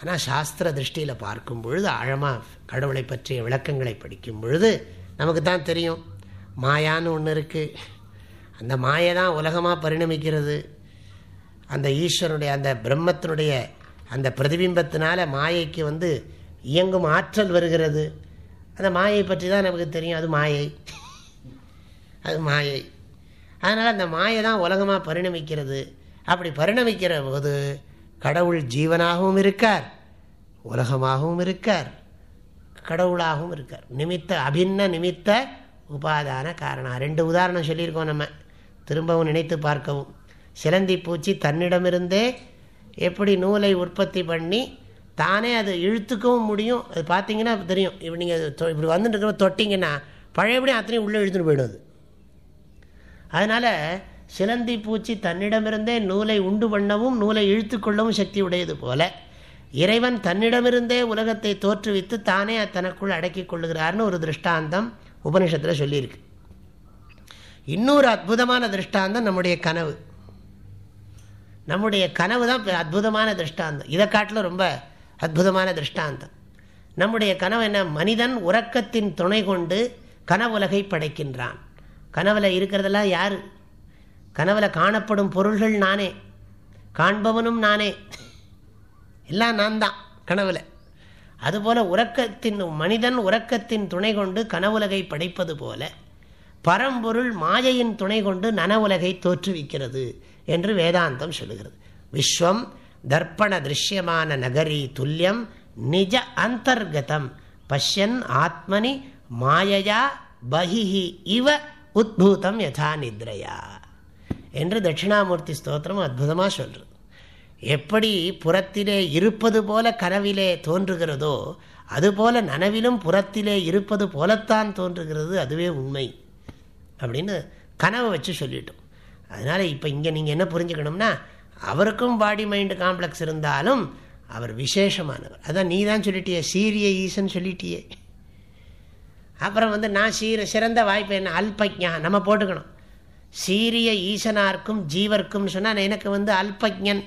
[SPEAKER 1] ஆனால் சாஸ்திர திருஷ்டியில் பார்க்கும் பொழுது ஆழமாக கடவுளை பற்றிய விளக்கங்களை படிக்கும் பொழுது நமக்கு தான் தெரியும். மாயான்னு ஒன்று இருக்குது அந்த மாயை தான் உலகமாக பரிணமிக்கிறது. அந்த ஈஸ்வரனுடைய அந்த பிரம்மத்தினுடைய அந்த பிரதிபிம்பத்தினால மாயைக்கு வந்து இயங்கும் ஆற்றல் வருகிறது. அந்த மாயை பற்றி தான் நமக்கு தெரியும். அது மாயை. அது மாயை. அதனால் அந்த மாயை தான் உலகமாக பரிணமிக்கிறது. அப்படி பரிணமிக்கிற போது கடவுள் ஜீவனாகவும் இருக்கார் உலகமாகவும் இருக்கார் கடவுளாகவும் இருக்கார். நிமித்த அபின்ன நிமித்த உபாதான காரணம். ரெண்டு உதாரணம் சொல்லியிருக்கோம் நம்ம. திரும்பவும் நினைத்து பார்க்கவும். சிலந்தி பூச்சி தன்னிடமிருந்தே எப்படி நூலை உற்பத்தி பண்ணி தானே அது இழுத்துக்கவும் முடியும். அது பார்த்தீங்கன்னா தெரியும். இப்போ நீங்கள் இப்படி வந்துட்டு இருக்கிற தொட்டிங்கன்னா பழையபடி அத்தனையும் உள்ளே இழுத்துட்டு போயிடும் அது. அதனால் சிலந்தி பூச்சி தன்னிடமிருந்தே நூலை உண்டு பண்ணவும் நூலை இழுத்து கொள்ளவும் சக்தி உடையது போல இறைவன் தன்னிடமிருந்தே உலகத்தை தோற்றுவித்து தானே தனக்குள் அடக்கி கொள்ளுகிறார்னு ஒரு திருஷ்டாந்தம் உபனிஷத்தில் சொல்லியிருக்கு. இன்னொரு அற்புதமான திருஷ்டாந்தம் நம்முடைய கனவு. நம்முடைய கனவு தான் அற்புதமான திருஷ்டாந்தம். இதை காட்டில் ரொம்ப அற்புதமான திருஷ்டாந்தம். நம்முடைய கனவு என்ன? மனிதன் உறக்கத்தின் துணை கொண்டு கனவுலகை படைக்கின்றான். கனவுல இருக்கிறதெல்லாம் யார்? கனவுல காணப்படும் பொருள்கள் நானே. காண்பவனும் நானே. எல்லாம் நான் தான் கனவுல. அதுபோல உறக்கத்தின் மனிதன் உறக்கத்தின் துணை கொண்டு கனவுலகை படைப்பது போல பரம்பொருள் மாயையின் துணை கொண்டு நனவுலகை தோற்றுவிக்கிறது என்று வேதாந்தம் சொல்லுகிறது. விஸ்வம் தர்ப்பண திருஷ்யமான நகரி துல்லியம் நிஜ அந்தர்கதம். பஷ்யன் ஆத்மனி மாயையா பகிஹி இவ உத்பூதம் யதா நித்ரையா என்று தட்சிணாமூர்த்தி ஸ்தோத்திரம் அற்புதமாக சொல்கிறது எப்படி புறத்திலே இருப்பது போல கனவிலே தோன்றுகிறதோ அதுபோல நனவிலும் புறத்திலே இருப்பது போலத்தான் தோன்றுகிறது அதுவே உண்மை அப்படின்னு கனவை வச்சு சொல்லிட்டோம். அதனால் இப்போ இங்கே நீங்கள் என்ன புரிஞ்சுக்கணும்னா அவருக்கும் பாடி மைண்டு காம்ப்ளெக்ஸ் இருந்தாலும் அவர் விசேஷமானவர். அதான் நீ தான் சொல்லிட்டியே சீரிய ஈசன் சொல்லிட்டியே. அப்புறம் வந்து நான் சீர சிறந்த வாய்ப்பு என்ன? அல்பஜா நம்ம போட்டுக்கணும். சீரிய ஈசனார்க்கும் ஜீவர்க்கும் சொன்னால் எனக்கு வந்து அல்பஜன்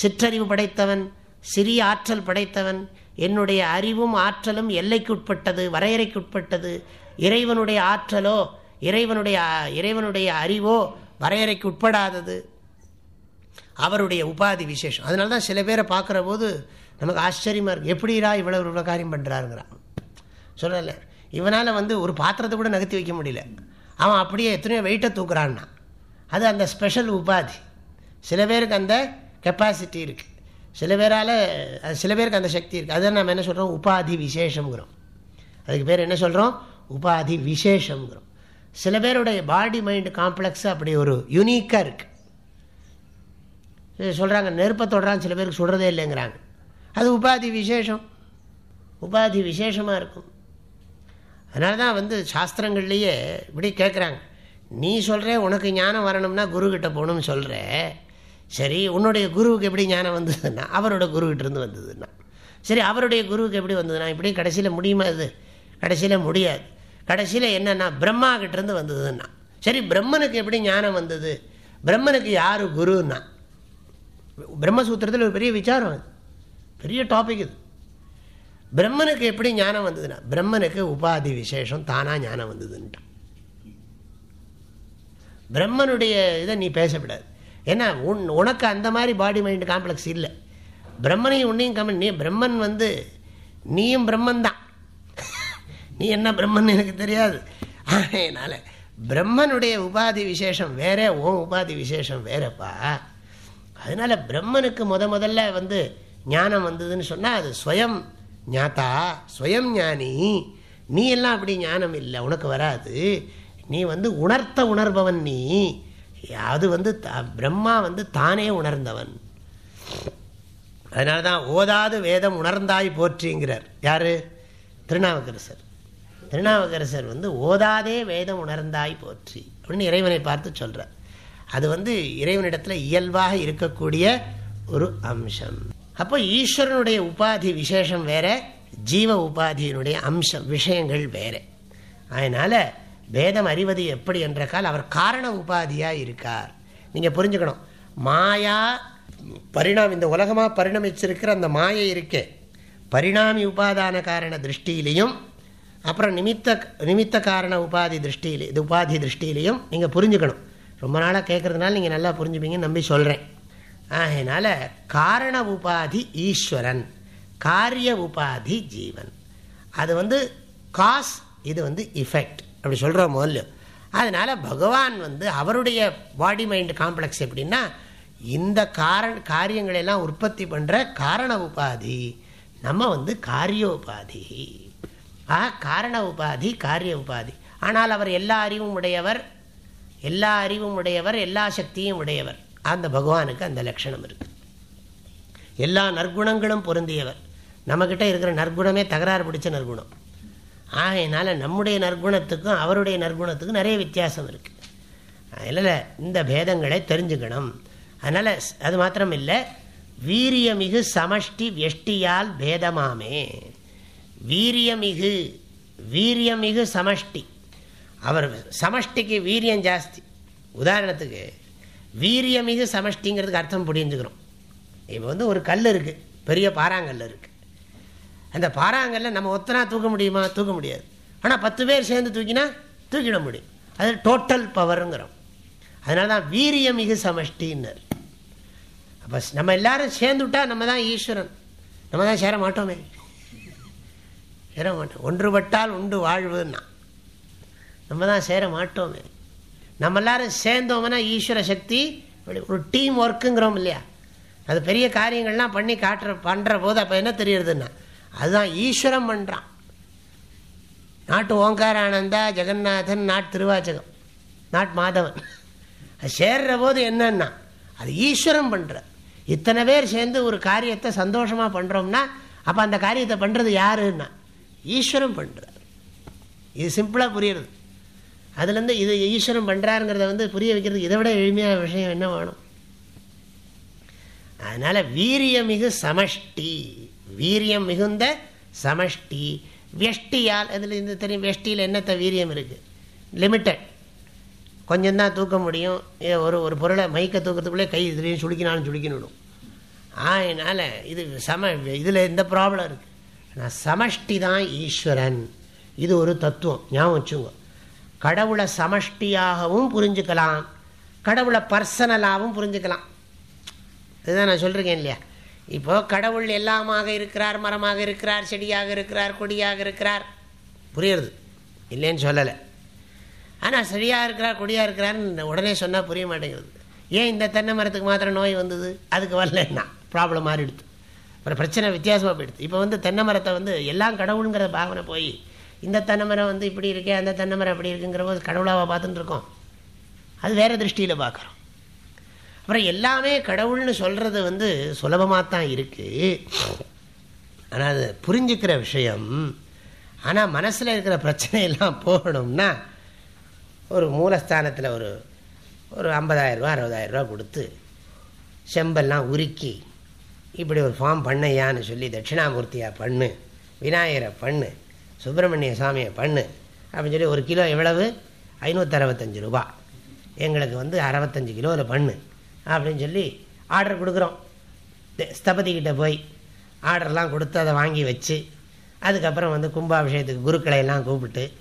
[SPEAKER 1] சிற்றறிவு படைத்தவன் சிறிய ஆற்றல் படைத்தவன் என்னுடைய அறிவும் ஆற்றலும் எல்லைக்குட்பட்டது வரையறைக்குட்பட்டது. இறைவனுடைய ஆற்றலோ இறைவனுடைய இறைவனுடைய அறிவோ வரையறைக்கு உட்படாதது அவருடைய உபாதி விசேஷம். அதனால தான் சில பேரை பார்க்குற போது நமக்கு ஆச்சரியமாக இருக்குது எப்படிடா இவ்வளோ இவ்வளோ காரியம் பண்ணுறாருங்கிறான் சொல்லலை இவனால் வந்து ஒரு பாத்திரத்தை கூட நகர்த்தி வைக்க முடியல. அவன் அப்படியே எத்தனையோ வெயிட்டை தூக்குறான்னா. அது அந்த ஸ்பெஷல் உபாதி. சில பேருக்கு அந்த கெப்பாசிட்டி இருக்குது சில பேரால் சில பேருக்கு அந்த சக்தி இருக்குது அதை நம்ம என்ன சொல்கிறோம் உபாதி விசேஷங்கிறோம் அதுக்கு பேர் என்ன சொல்கிறோம் உபாதி விசேஷங்கிறோம் சில பேருடைய பாடி மைண்டு காம்ப்ளெக்ஸ் அப்படி ஒரு யூனிக்காக இருக்குது சொல்கிறாங்க நெருப்பை தொடரான்னு சில பேருக்கு சுடுறதே இல்லைங்கிறாங்க. அது உபாதி விசேஷம். உபாதி விசேஷமாக இருக்கும். அதனால தான் வந்து சாஸ்திரங்கள்லேயே இப்படி கேட்குறாங்க நீ சொல்கிற உனக்கு ஞானம் வரணும்னா குருக்கிட்ட போகணும்னு சொல்கிற சரி உன்னுடைய குருவுக்கு எப்படி ஞானம் வந்ததுன்னா அவரோட குருக்கிட்டேருந்து வந்ததுன்னா. சரி அவருடைய குருவுக்கு எப்படி வந்ததுன்னா இப்படி கடைசியில் முடியுமா இது? கடைசியில் முடியாது. கடைசியில் என்னென்னா பிரம்மா கிட்டேருந்து வந்ததுன்னா. சரி பிரம்மனுக்கு எப்படி ஞானம் வந்தது? பிரம்மனுக்கு யார் குருன்னா? பிரம்மசூத்திரத்தில் ஒரு பெரிய விசாரம் அது. பெரிய டாபிக் இது. பிரம்மனுக்கு எப்படி ஞானம் வந்ததுன்னா பிரம்மனுக்கு உபாதி விசேஷம் தானாக ஞானம் வந்ததுன்ட்டான் பிரம்மனுடைய இதை நீ பேசப்படாது ஏன்னா உன் உனக்கு அந்த மாதிரி பாடி மைண்டு காம்ப்ளெக்ஸ் இல்லை. பிரம்மனையும் உன்னையும் கம்மன் நீ பிரம்மன் வந்து நீயும் பிரம்மன் தான் நீ என்ன பிரம்மன் எனக்கு தெரியாது. அதனால் பிரம்மனுடைய உபாதி விசேஷம் வேற ஓ உபாதி விசேஷம் வேறப்பா. அதனால் பிரம்மனுக்கு முத முதல்ல வந்து ஞானம் வந்ததுன்னு சொன்னால் அது ஸ்வயம் ஞாத்தா ஸ்வயம் ஞானி. நீ எல்லாம் அப்படி ஞானம் இல்லை உனக்கு வராது. நீ வந்து உணர்த்த உணர்பவன் நீ. அது வந்து பிரம்மா வந்து தானே உணர்ந்தவன். அதனால தான் ஓதாது வேதம் உணர்ந்தாய் போற்றிங்கிறார். யார்? திருநாவுக்கரசர். திருநாவுக்கரசர் வந்து ஓதாதே வேதம் உணர்ந்தாய் போற்றி அப்படின்னு இறைவனை பார்த்து சொல்கிறார் அது வந்து இறைவனிடத்தில் இயல்பாக இருக்கக்கூடிய ஒரு அம்சம். அப்போ ஈஸ்வரனுடைய உபாதி விசேஷம் வேற ஜீவ உபாதியினுடைய அம்சம் விஷயங்கள் வேற. அதனால் வேதம் அறிவது எப்படி என்ற கால் அவர் காரண உபாதியாக இருக்கார். நீங்கள் புரிஞ்சுக்கணும். மாயா பரிணாமம் இந்த உலகமாக பரிணமிச்சிருக்கிற அந்த மாயை இருக்கே. பரிணாமி உபாதான காரண திருஷ்டியிலையும் அப்புறம் நிமித்த நிமித்த காரண உபாதி திருஷ்டியிலே இது உபாதி திருஷ்டியிலையும் நீங்கள் புரிஞ்சுக்கணும். ரொம்ப நாளாக கேட்குறதுனால நீங்கள் நல்லா புரிஞ்சுப்பீங்கன்னு நம்பி சொல்கிறேன் அதனால் காரண உபாதி ஈஸ்வரன் காரிய உபாதி ஜீவன். அது வந்து காஸ் இது வந்து இஃபெக்ட் அப்படி சொல்கிறோம் முதல்ல. அதனால் பகவான் வந்து அவருடைய பாடி மைண்ட் காம்ப்ளெக்ஸ் எப்படின்னா இந்த காரண காரியங்களெல்லாம் உற்பத்தி பண்ணுற காரண உபாதி நம்ம வந்து காரிய உபாதி. ஆ காரண உபாதி காரிய உபாதி. ஆனால் அவர் எல்லா அறிவும் உடையவர் எல்லா அறிவும் உடையவர் எல்லா சக்தியும் உடையவர். அந்த பகவானுக்கு அந்த லட்சணம் இருக்குது எல்லா நற்குணங்களும் பொருந்தியவர். நம்மக்கிட்ட இருக்கிற நற்குணமே தகராறு பிடிச்ச நற்குணம். ஆகையினால நம்முடைய நற்குணத்துக்கும் அவருடைய நற்குணத்துக்கும் நிறைய வித்தியாசம் இருக்குது அதில் இந்த பேதங்களை தெரிஞ்சுக்கணும். அதனால் அது மாத்திரம் இல்லை வீரியமிகு சமஷ்டி வெஷ்டியால் பேதமாமே. வீரியமிகு வீரியமிகு சமஷ்டி. அவர் சமஷ்டிக்கு வீரியம் ஜாஸ்தி. உதாரணத்துக்கு வீரியமிகு சமஷ்டிங்கிறதுக்கு அர்த்தம் புரிஞ்சுக்கிறோம். இப்போ வந்து ஒரு கல் இருக்குது பெரிய பாறாங்கல் இருக்குது அந்த பாறாங்கல்ல நம்ம ஒத்தனா தூக்க முடியுமா? தூக்க முடியாது. ஆனால் பத்து பேர் சேர்ந்து தூக்கினா தூக்கிட முடியும். அது டோட்டல் பவருங்கிறோம் அதனால தான் வீரியமிகு சமஷ்டின்னர். அப்போ நம்ம எல்லாரும் சேர்ந்துட்டா நம்ம தான் ஈஸ்வரன். நம்ம தான் சேர மாட்டோமே. சேர மாட்டோம். ஒன்றுபட்டால் உண்டு வாழ்வுன்னா. நம்ம தான் சேர மாட்டோமே. நம்ம எல்லாரும் சேர்ந்தோம்னா ஈஸ்வர சக்தி ஒரு டீம் ஒர்க்குங்கிறோம் இல்லையா? அது பெரிய காரியங்கள்லாம் பண்ணி காட்டுற பண்ணுற போது அப்போ என்ன தெரியுறதுன்னா அதுதான் ஈஸ்வரம் பண்ணுறான் நாட்டு ஓங்காரானந்தா ஜெகநாதன் நாட் திருவாச்சகம் நாட் மாதவன். அது சேர்ற போது என்னன்னா அது ஈஸ்வரம் பண்ணுற இத்தனை பேர் சேர்ந்து ஒரு காரியத்தை சந்தோஷமாக பண்ணுறோம்னா அப்போ அந்த காரியத்தை பண்ணுறது யாருன்னா ஈஸ்வரம் பண்ணுறார் இது சிம்பிளாக புரியுறது. அதுலேருந்து இது ஈஸ்வரம் பண்ணுறாருங்கிறத வந்து புரிய வைக்கிறது இதை விட எளிமையான விஷயம் என்ன வேணும்? அதனால் வீரியமிகு சமஷ்டி. வீரியம் மிகுந்த சமஷ்டி. வெஷ்டியால் அதில் இந்த தெரியும் வெஷ்டியில் என்னத்த வீரியம் இருக்குது லிமிட்டட் கொஞ்சம்தான் தூக்க முடியும். ஒரு ஒரு பொருளை மைக்கை தூக்கிறதுக்குள்ளே கை இதுலேயும் சுழிக்கினாலும் சுழிக்கணும் அதனால் இது சம இதில் எந்த ப்ராப்ளம் இருக்குது ஆனால் சமஷ்டி தான் ஈஸ்வரன். இது ஒரு தத்துவம். ஞாபகம் வச்சுங்க கடவுளை சமஷ்டியாகவும் புரிஞ்சுக்கலாம். கடவுளை பர்சனலாகவும் புரிஞ்சுக்கலாம். இதுதான் நான் சொல்கிறேன் இல்லையா? இப்போது கடவுள் எல்லாமாக இருக்கிறார் மரமாக இருக்கிறார் செடியாக இருக்கிறார் கொடியாக இருக்கிறார். புரியுறது? இல்லைன்னு சொல்லலை. ஆனால் செடியாக இருக்கிறார் கொடியாக இருக்கிறாருன்னு உடனே சொன்னால் புரிய மாட்டேங்கிறது ஏன் இந்த தென்னை மரத்துக்கு மாத்திரம் நோய் வந்தது? அதுக்கு வரலன்னா ப்ராப்ளம் மாறிடுது. அப்புறம் பிரச்சனை வித்தியாசமாக போயிடுது. இப்போ வந்து தென்னை மரத்தை வந்து எல்லாம் கடவுளுங்கிற பாவனை போய் இந்த தென்னைமரம் வந்து இப்படி இருக்கே அந்த தென்னைமரம் அப்படி இருக்குங்கிற போது கடவுளாக பார்த்துட்டு இருக்கோம் அது வேறு திருஷ்டியில் பார்க்குறோம். அப்புறம் எல்லாமே கடவுள்னு சொல்கிறது வந்து சுலபமாக தான் இருக்குது ஆனால் அது புரிஞ்சுக்கிற விஷயம். ஆனால் மனசில் இருக்கிற பிரச்சனையெல்லாம் போகணும்னா ஒரு மூலஸ்தானத்தில் ஒரு ஒரு ஐம்பதாயிரரூபா அறுபதாயிரரூபா கொடுத்து செம்பெல்லாம் உருக்கி இப்படி ஒரு ஃபார்ம் பண்ணையான்னு சொல்லி தட்சிணாமூர்த்தியாக பண்ணு விநாயகரை பண்ணு சுப்பிரமணிய சுவாமியை பண்ணு. அப்படின்னு சொல்லி ஒரு கிலோ எவ்வளவு? ஐநூற்றறுபத்தஞ்சு ரூபா. எங்களுக்கு வந்து அறுபத்தஞ்சு கிலோவில் பண்ணு. அப்படின்னு சொல்லி ஆர்டர் கொடுக்குறோம். ஸ்தபதிக்கிட்ட போய் ஆர்டர்லாம் கொடுத்து அதை வாங்கி வச்சு அதுக்கப்புறம் வந்து கும்பாபிஷேகத்துக்கு குருக்களை எல்லாம் கூப்பிட்டு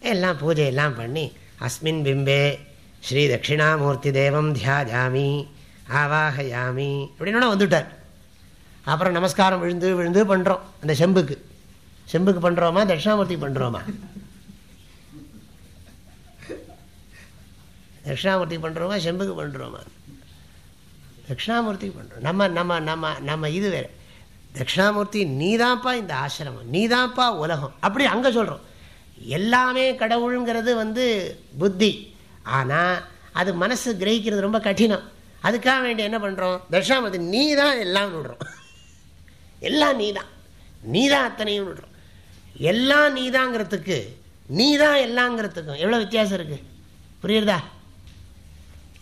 [SPEAKER 1] எல்லாம் பூஜையெல்லாம் பண்ணி அஸ்மின் பிம்பே ஸ்ரீ தட்சிணாமூர்த்தி தேவம் தியாஜாமி ஆவாகயாமி அப்படின்னா வந்துட்டார். அப்புறம் நமஸ்காரம் விழுந்து விழுந்து பண்ணுறோம் அந்த செம்புக்கு. செம்புக்கு பண்ணுறோமா தட்சிணாமூர்த்திக்கு பண்ணுறோமா தட்சிணாமூர்த்திக்கு பண்ணுறோமா செம்புக்கு பண்ணுறோமா தட்சிணாமூர்த்திக்கு பண்ணுறோம் நம்ம நம்ம நம்ம நம்ம இது வேறு. தட்சிணாமூர்த்தி நீதான்ப்பா இந்த ஆசிரமம் நீதான்ப்பா உலகம். அப்படி அங்கே சொல்கிறோம் எல்லாமே கடவுளுங்கிறது வந்து புத்தி. ஆனால் அது மனசு கிரகிக்கிறது ரொம்ப கடினம். அதுக்காக வேண்டிய என்ன பண்ணுறோம் தட்சிணாமூர்த்தி நீ தான் எல்லாம் விடுறோம். எல்லாம் நீ தான் நீ தான் அத்தனையும் விடுறோம். எல்லாம் நீதாங்கிறதுக்கு நீ தான் எல்லாங்கிறதுக்கும் எவ்வளோ வித்தியாசம் இருக்குது புரியுறதா?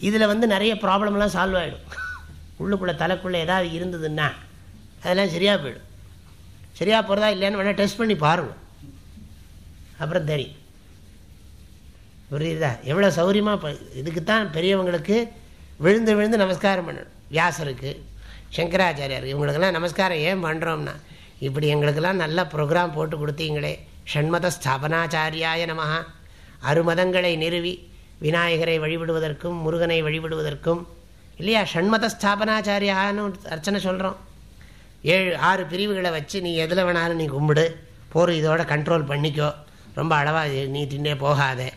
[SPEAKER 1] இதில் வந்து நிறைய ப்ராப்ளம்லாம் சால்வ் ஆகிடும் உள்ளுக்குள்ளே தலைக்குள்ளே ஏதாவது இருந்ததுன்னா அதெல்லாம் சரியாக போயிடும். சரியாக போகிறதா இல்லையான்னு வேணால் டெஸ்ட் பண்ணி பாருங்கள் அப்புறம் தெரியும். புரியுதா எவ்வளோ சௌகரியமாக இதுக்கு தான் பெரியவங்களுக்கு விழுந்து விழுந்து நமஸ்காரம் பண்ணணும். வியாசருக்கு சங்கராச்சாரியார் இவங்களுக்கெல்லாம் நமஸ்காரம் ஏன் பண்ணுறோம்னா இப்படி எங்களுக்கெல்லாம் நல்ல ப்ரோக்ராம் போட்டு கொடுத்தீங்களே. ஷண்மத ஸ்தாபனாச்சாரியாய நமஹா. அருமதங்களை நிறுவி விநாயகரை வழிபடுவதற்கும் முருகனை வழிபடுவதற்கும். இல்லையா? ஷண்மத ஸ்தாபனாச்சாரியான்னு அர்ச்சனை சொல்கிறோம் ஏழு ஆறு பிரிவுகளை வச்சு நீ எதில் வேணாலும் நீ கும்பிடு. போர் இதோட கண்ட்ரோல் பண்ணிக்கோ. ரொம்ப அளவாக நீ தின்னே போகாதே.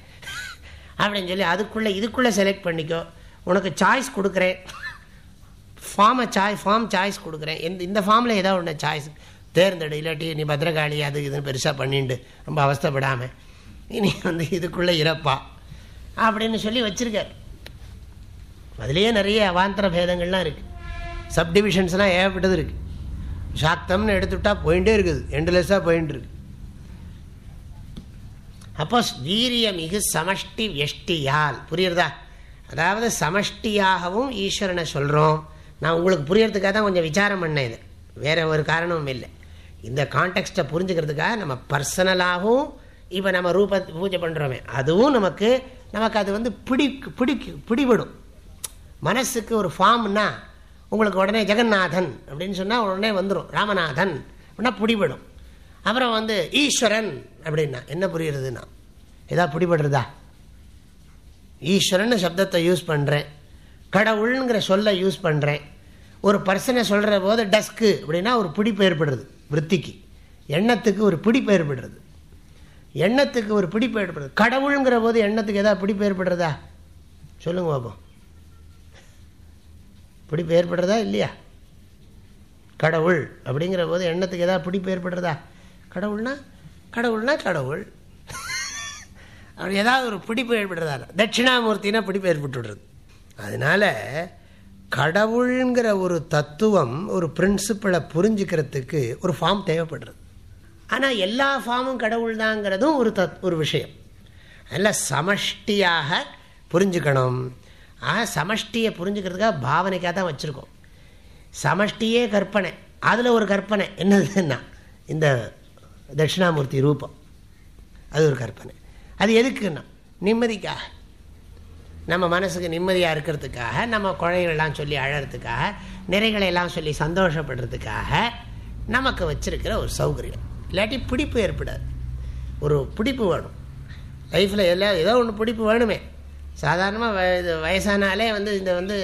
[SPEAKER 1] அப்படின்னு சொல்லி அதுக்குள்ளே இதுக்குள்ளே செலக்ட் பண்ணிக்கோ. உனக்கு சாய்ஸ் கொடுக்குறேன். ஃபார்மை சாய் ஃபார்ம் சாய்ஸ் கொடுக்குறேன். எந்த இந்த ஃபார்மில் ஏதாவது ஒன்று சாய்ஸ் தேர்ந்தெடு இல்லாட்டி நீ பத்திரகாளி அது இதுன்னு பெருசாக பண்ணிண்டு ரொம்ப அவஸ்தப்படாமல் இனி வந்து இதுக்குள்ளே இறப்பா. அப்படின்னு சொல்லி வச்சுருக்கார். அதுலேயே நிறைய அவாந்தர பேதங்கள்லாம் இருக்குது சப்டிவிஷன்ஸ்லாம் ஏகப்பட்டது இருக்குது சாக்தம்னு எடுத்துவிட்டா போயிட்டே இருக்குது. எண்ட்லெஸ்ஸாக போயிட்டு இருக்கு. அப்போ வீரிய மிகு சமஷ்டி வெஷ்டியால் புரியுறதா? அதாவது சமஷ்டியாகவும் ஈஸ்வரனை சொல்கிறோம் நான் உங்களுக்கு புரியறதுக்காக தான் கொஞ்சம் விசாரம் பண்ணேன் இது. வேற ஒரு காரணமும் இல்லை. இந்த கான்டெக்ட்டை புரிஞ்சுக்கிறதுக்காக நம்ம பர்சனலாகவும் இப்போ நம்ம ரூப பூஜை பண்ணுறோமே அதுவும் நமக்கு நமக்கு அது வந்து பிடி பிடிக்கு பிடிபடும். மனசுக்கு ஒரு ஃபார்ம்னா உங்களுக்கு உடனே ஜெகநாதன் அப்படின்னு சொன்னால் உடனே வந்துடும் ராமநாதன் அப்படின்னா பிடிபடும். அப்புறம் வந்து ஈஸ்வரன் அப்படின்னா என்ன புரியுறதுன்னா ஏதாவது பிடிபடுறதா? ஈஸ்வரன் சப்தத்தை யூஸ் பண்ணுறேன் கடவுளுங்கிற சொல்லை யூஸ் பண்ணுறேன் ஒரு பர்சனை சொல்கிற போது டஸ்க்கு அப்படின்னா ஒரு பிடிப்பு ஏற்படுறது விற்பிக்கு எண்ணத்துக்கு ஒரு பிடிப்பு ஏற்படுறது. எண்ணத்துக்கு ஒரு பிடிப்பு ஏற்படுறது. கடவுளுங்கிற போது எண்ணத்துக்கு ஏதாவது பிடிப்பு ஏற்படுறதா? சொல்லுங்க பாப்போம் பிடிப்பு ஏற்படுறதா இல்லையா? கடவுள் அப்படிங்கிற போது எண்ணத்துக்கு ஏதாவது பிடிப்பு ஏற்படுறதா? கடவுள்னா கடவுள்னா கடவுள். அவர் ஏதாவது ஒரு பிடிப்பு ஏற்படுறதா? தட்சிணாமூர்த்தினா பிடிப்பு ஏற்பட்டு விடுறது அதனால கடவுளுங்கிற ஒரு தத்துவம் ஒரு பிரின்சிப்பிளை புரிஞ்சுக்கிறதுக்கு ஒரு ஃபார்ம் தேவைப்படுறது. ஆனால் எல்லா ஃபார்மும் கடவுள் தாங்கிறதும் ஒரு தத் ஒரு விஷயம். அதில் சமஷ்டியாக புரிஞ்சுக்கணும். ஆக சமஷ்டியை புரிஞ்சுக்கிறதுக்காக பாவனைக்காக தான் வச்சுருக்கோம். சமஷ்டியே கற்பனை. அதில் ஒரு கற்பனை. என்னதுன்னா இந்த தட்சிணாமூர்த்தி ரூபம். அது ஒரு கற்பனை. அது எதுக்குன்னா நிம்மதிக்காக. நம்ம மனசுக்கு நிம்மதியாக இருக்கிறதுக்காக நம்ம குழைகள்லாம் சொல்லி அழகிறதுக்காக நிறைகளை எல்லாம் சொல்லி சந்தோஷப்படுறதுக்காக நமக்கு வச்சுருக்கிற ஒரு சௌகரியம். இல்லாட்டி பிடிப்பு ஏற்படாது. ஒரு பிடிப்பு வேணும். லைஃப்பில் எல்லாம் ஏதோ ஒன்று பிடிப்பு வேணுமே. சாதாரணமாக இது வயசானாலே வந்து இந்த வந்து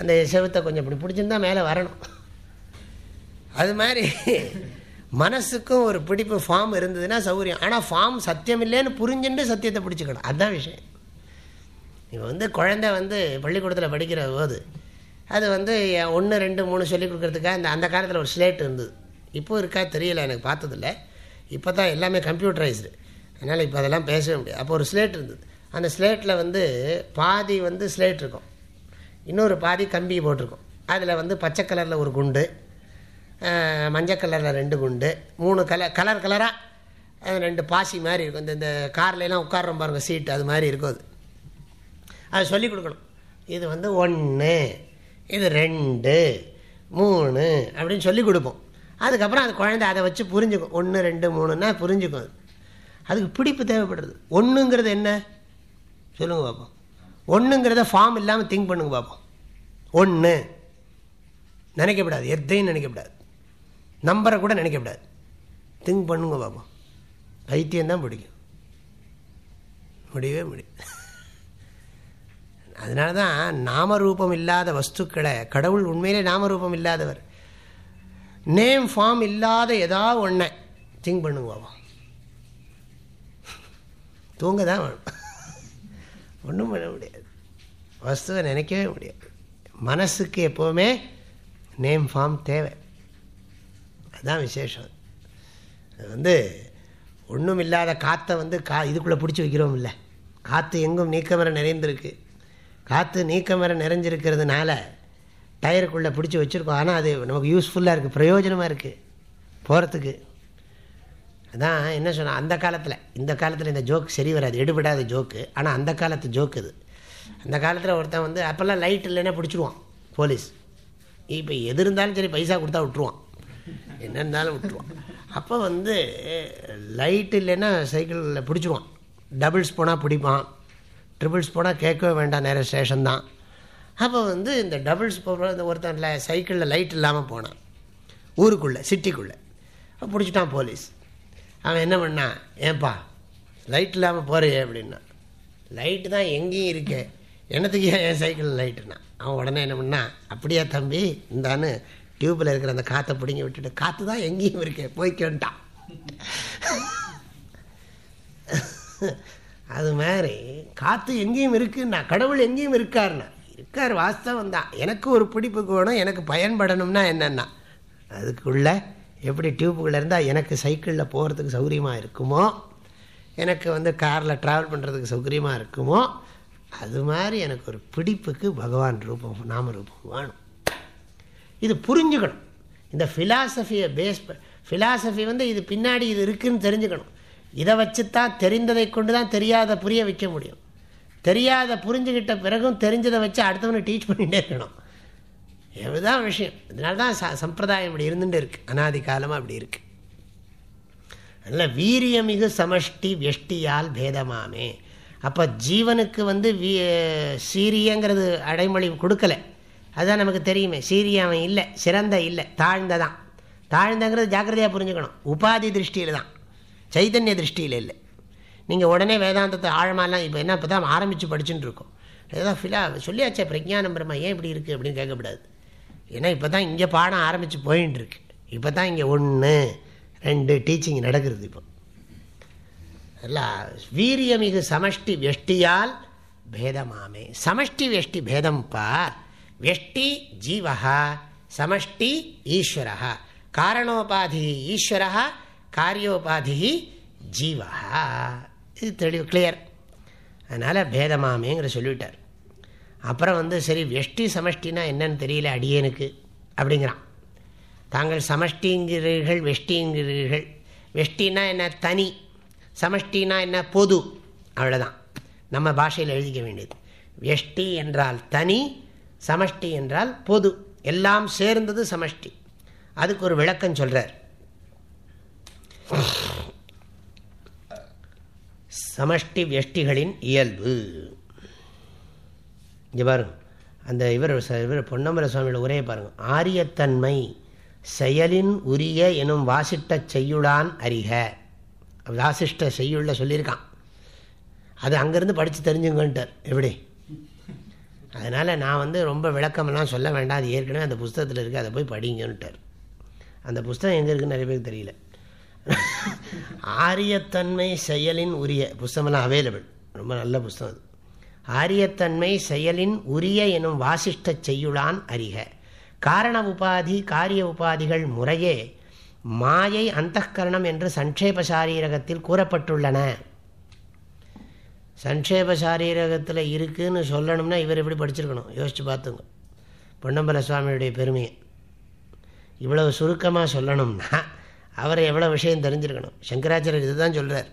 [SPEAKER 1] அந்த செவத்தை கொஞ்சம் இப்படி பிடிச்சிருந்தா மேலே வரணும். அது மாதிரி மனசுக்கும் ஒரு பிடிப்பு ஃபார்ம் இருந்ததுன்னா சௌகரியம். ஆனால் ஃபார்ம் சத்தியம் இல்லைன்னு புரிஞ்சுட்டு சத்தியத்தை பிடிச்சிக்கணும். அதுதான் விஷயம். இப்போ வந்து குழந்தை வந்து பள்ளிக்கூடத்தில் படிக்கிற போது அது வந்து ஒன்று ரெண்டு மூணு சொல்லி கொடுக்குறதுக்காக இந்த அந்த காலத்தில் ஒரு ஸ்லேட் இருந்தது. இப்போது இருக்கா தெரியல எனக்கு பார்த்ததில்ல. இப்போ தான் எல்லாமே கம்ப்யூட்டரைஸ்டு. அதனால் இப்போ அதெல்லாம் பேசவே முடியாது. அப்போ ஒரு ஸ்லேட் இருந்தது. அந்த ஸ்லேட்டில் வந்து பாதி வந்து ஸ்லேட் இருக்கும். இன்னொரு பாதி கம்பி போட்டிருக்கும். அதில் வந்து பச்சை கலரில் ஒரு குண்டு மஞ்சள் கலரில் ரெண்டு குண்டு மூணு கலர் கலர் கலராக ரெண்டு பாசி மாதிரி இருக்கும். இந்த இந்த கார்லாம் உட்காரோம் பாருங்கள் சீட்டு அது மாதிரி இருக்கும் அது. அதை சொல்லிக் கொடுக்கணும். இது வந்து ஒன்று இது ரெண்டு மூணு அப்படின்னு சொல்லி கொடுப்போம். அதுக்கப்புறம் அது குழந்தை அதை வச்சு புரிஞ்சுக்கும். ஒன்று ரெண்டு மூணுன்னா புரிஞ்சுக்கும் அது. அதுக்கு பிடிப்பு தேவைப்படுறது. ஒன்றுங்கிறது என்ன? சொல்லுங்க பார்ப்போம் ஒன்றுங்கிறத ஃபார்ம் இல்லாமல் திங்க் பண்ணுங்க பார்ப்போம் ஒன்று நினைக்கப்படாது. எதையும் நினைக்கப்படாது. நம்பரை கூட நினைக்கப்படாது. திங்க் பண்ணுங்க பார்ப்போம் பைத்தியம் தான் பிடிக்கும். முடியவே முடியும் அதனால தான் நாமரூபம் இல்லாத வஸ்துக்களை கடவுள் உண்மையிலே நாமரூபம் இல்லாதவர். நேம் ஃபார்ம் இல்லாத ஏதாவது ஒன்றை திங்க் பண்ணுவோம்? தூங்க தான் வேணும். ஒன்றும் பண்ண முடியாது. வஸ்துவை நினைக்கவே முடியாது. மனசுக்கு எப்போவுமே நேம் ஃபார்ம் தேவை. அதுதான் விசேஷம். அது வந்து ஒன்றும் இல்லாத காற்றை வந்து கா இதுக்குள்ளே பிடிச்சி வைக்கிறோம் இல்லை காற்று எங்கும் நீக்கமர நிறைந்திருக்கு. காற்று நீக்கம் நீக்கமர நிறைஞ்சிருக்கிறதுனால டயருக்குள்ளே பிடிச்சி வச்சுருக்கோம். ஆனால் அது நமக்கு யூஸ்ஃபுல்லாக இருக்குது பிரயோஜனமாக இருக்குது போகிறதுக்கு அதான் என்ன சொன்னால் அந்த காலத்தில் இந்த காலத்தில் இந்த ஜோக்கு சரி வராது எடுபடாத ஜோக்கு ஆனால் அந்த காலத்து ஜோக்கு இது. அந்த காலத்தில் ஒருத்தன் வந்து அப்போல்லாம் லைட் இல்லைன்னா பிடிச்சிடுவான் போலீஸ் இப்போ எது இருந்தாலும் சரி பைசா கொடுத்தா விட்டுருவான். என்ன இருந்தாலும் விட்டுருவான். அப்போ வந்து லைட் இல்லைன்னா சைக்கிளில் பிடிச்சிடுவான் டபுள்ஸ் போனால் பிடிப்பான். ட்ரிபிள்ஸ் போனால் கேட்கவே வேண்டாம் நேரம் ஸ்டேஷன் தான். அப்போ வந்து இந்த டபுள்ஸ் போகிற இந்த ஒருத்தன் சைக்கிளில் லைட் இல்லாமல் போனான். ஊருக்குள்ளே சிட்டிக்குள்ளே. பிடிச்சிட்டான் போலீஸ். அவன் என்ன பண்ணான் ஏன்பா லைட் இல்லாமல் போறியே அப்படின்னா. லைட்டு தான் எங்கேயும் இருக்கே. என்னத்துக்கு என் சைக்கிளில் லைட்டுனா அவன் உடனே என்ன பண்ணா அப்படியா தம்பி இந்தான்னு டியூப்பில் இருக்கிற அந்த காற்றை பிடிங்கி விட்டுட்டு காற்று தான் எங்கேயும் இருக்கே போய்க்கிட்டான் அது மாதிரி காற்று எங்கேயும் இருக்குன்னா கடவுள் எங்கேயும் இருக்காருன்னா இருக்கார் வாஸ்தவம் தான். எனக்கு ஒரு பிடிப்புக்கு வேணும் எனக்கு பயன்படணும்னா என்னென்னா அதுக்குள்ள எப்படி டியூப்புக்குள்ளே இருந்தால் எனக்கு சைக்கிளில் போகிறதுக்கு சௌகரியமாக இருக்குமோ எனக்கு வந்து காரில் ட்ராவல் பண்ணுறதுக்கு சௌகரியமாக இருக்குமோ அது மாதிரி எனக்கு ஒரு பிடிப்புக்கு பகவான் ரூபம் நாம ரூபம் வேணும். இது புரிஞ்சுக்கணும். இந்த ஃபிலாசபியை பேஸ் ஃபிலாசபி வந்து இது பின்னாடி இது இருக்குதுன்னு தெரிஞ்சுக்கணும். இதை வச்சு தான் தெரிந்ததை கொண்டு தான் தெரியாத புரிய வைக்க முடியும். தெரியாத புரிஞ்சுக்கிட்ட பிறகும் தெரிஞ்சதை வச்சு அடுத்தவனை டீச் பண்ணிகிட்டே இருக்கணும். இதுதான் விஷயம். இதனால தான் ச சம்பிரதாயம் இப்படி இருந்துட்டு இருக்கு. அனாதி காலமாக அப்படி இருக்கு. அதனால் வீரியமிகு சமஷ்டி வெஷ்டியால் பேதமாமே. அப்போ ஜீவனுக்கு வந்து வீ சீரியங்கிறது அடைமொழி கொடுக்கலை. அதுதான் நமக்கு தெரியுமே. சீரிய அவன் இல்லை சிறந்த இல்லை தாழ்ந்த தான் தாழ்ந்தங்கிறது ஜாக்கிரதையாக புரிஞ்சுக்கணும். உபாதி திருஷ்டியில் தான் சைதன்ய திருஷ்டியில் இல்லை. நீங்கள் உடனே வேதாந்தத்தை ஆழமாலாம் இப்போ என்ன இப்போ தான் ஆரம்பித்து படிச்சுட்டு இருக்கோம் ஏதாவது ஃபிலா சொல்லியாச்சே பிரஜானம் பிரம்மா ஏன் இப்படி இருக்குது அப்படின்னு கேட்கக்கூடாது ஏன்னா இப்போ தான் இங்கே பாடம் ஆரம்பித்து போயின்னு இருக்கு இப்போ தான் இங்கே ஒன்று ரெண்டு டீச்சிங் நடக்கிறது இப்போ. எல்லாம் வீரியமிகு சமஷ்டி வெஷ்டியால் பேதமாமே. சமஷ்டி வெஷ்டி பேதம்ப்பா வெஷ்டி ஜீவகா சமஷ்டி ஈஸ்வரா காரணோபாதி ஈஸ்வரா காரியோபாதி ஜீவா. இது தெளிவு கிளியர் அதனால் பேதமாமேங்கிற சொல்லிவிட்டார். அப்புறம் வந்து சரி வெஷ்டி சமஷ்டினா என்னன்னு தெரியல அடியேனுக்கு அப்படிங்கிறான். தாங்கள் சமஷ்டிங்கிறீர்கள் வெஷ்டிங்கிறீர்கள். வெஷ்டின்னா என்ன தனி. சமஷ்டினா என்ன பொது. அவ்வளோதான் நம்ம பாஷையில் எழுதிக்க வேண்டியது. வெஷ்டி என்றால் தனி சமஷ்டி என்றால் பொது. எல்லாம் சேர்ந்தது சமஷ்டி. அதுக்கு ஒரு விளக்கம் சொல்கிறார் சமஷ்டி வியஷ்டிகளின் இயல்பு. இங்கே பாருங்க. அந்த இவர் இவர் பொன்னம்பல சுவாமியோட உரையை பாருங்க. ஆரியத்தன்மை செயலின் உரிய எனும் வாசிட்ட செய்யுளான் அறிக. வாசிஷ்ட செய்யுள்ள சொல்லியிருக்கான். அது அங்கேருந்து படித்து தெரிஞ்சுங்கன்ட்டார். எப்படி? அதனால் நான் வந்து ரொம்ப விளக்கமெல்லாம் சொல்ல வேண்டாம். அது ஏற்கனவே அந்த புஸ்தகத்தில் இருக்குது அதை போய் படிங்கன்ட்டார். அந்த புஸ்தகம் எங்கே இருக்குன்னு நிறைய பேருக்கு தெரியல. ஆரியத்தன்மை செயலின் உரிய புஸ்தமெல்லாம் அவைலபிள் ரொம்ப நல்ல புஸ்தகம் அது. ஆரியத்தன்மை செயலின் உரிய எனும் வாசிஷ்ட செய்யுளான் அறிக. காரண உபாதி காரிய உபாதிகள் முறையே மாயை அந்தகரணம் என்று சங்கேப சாரீரகத்தில் கூறப்பட்டுள்ளன. சங்கேப சாரீரகத்தில் இருக்குதுன்னு சொல்லணும்னா இவர் எப்படி படிச்சிருக்கணும்? யோசித்து பார்த்துங்க. பொன்னம்பல சுவாமியுடைய பெருமையை. இவ்வளவு சுருக்கமாக சொல்லணும்னா அவரை எவ்வளோ விஷயம் தெரிஞ்சிருக்கணும். சங்கராச்சாரியர் இதுதான் சொல்கிறார்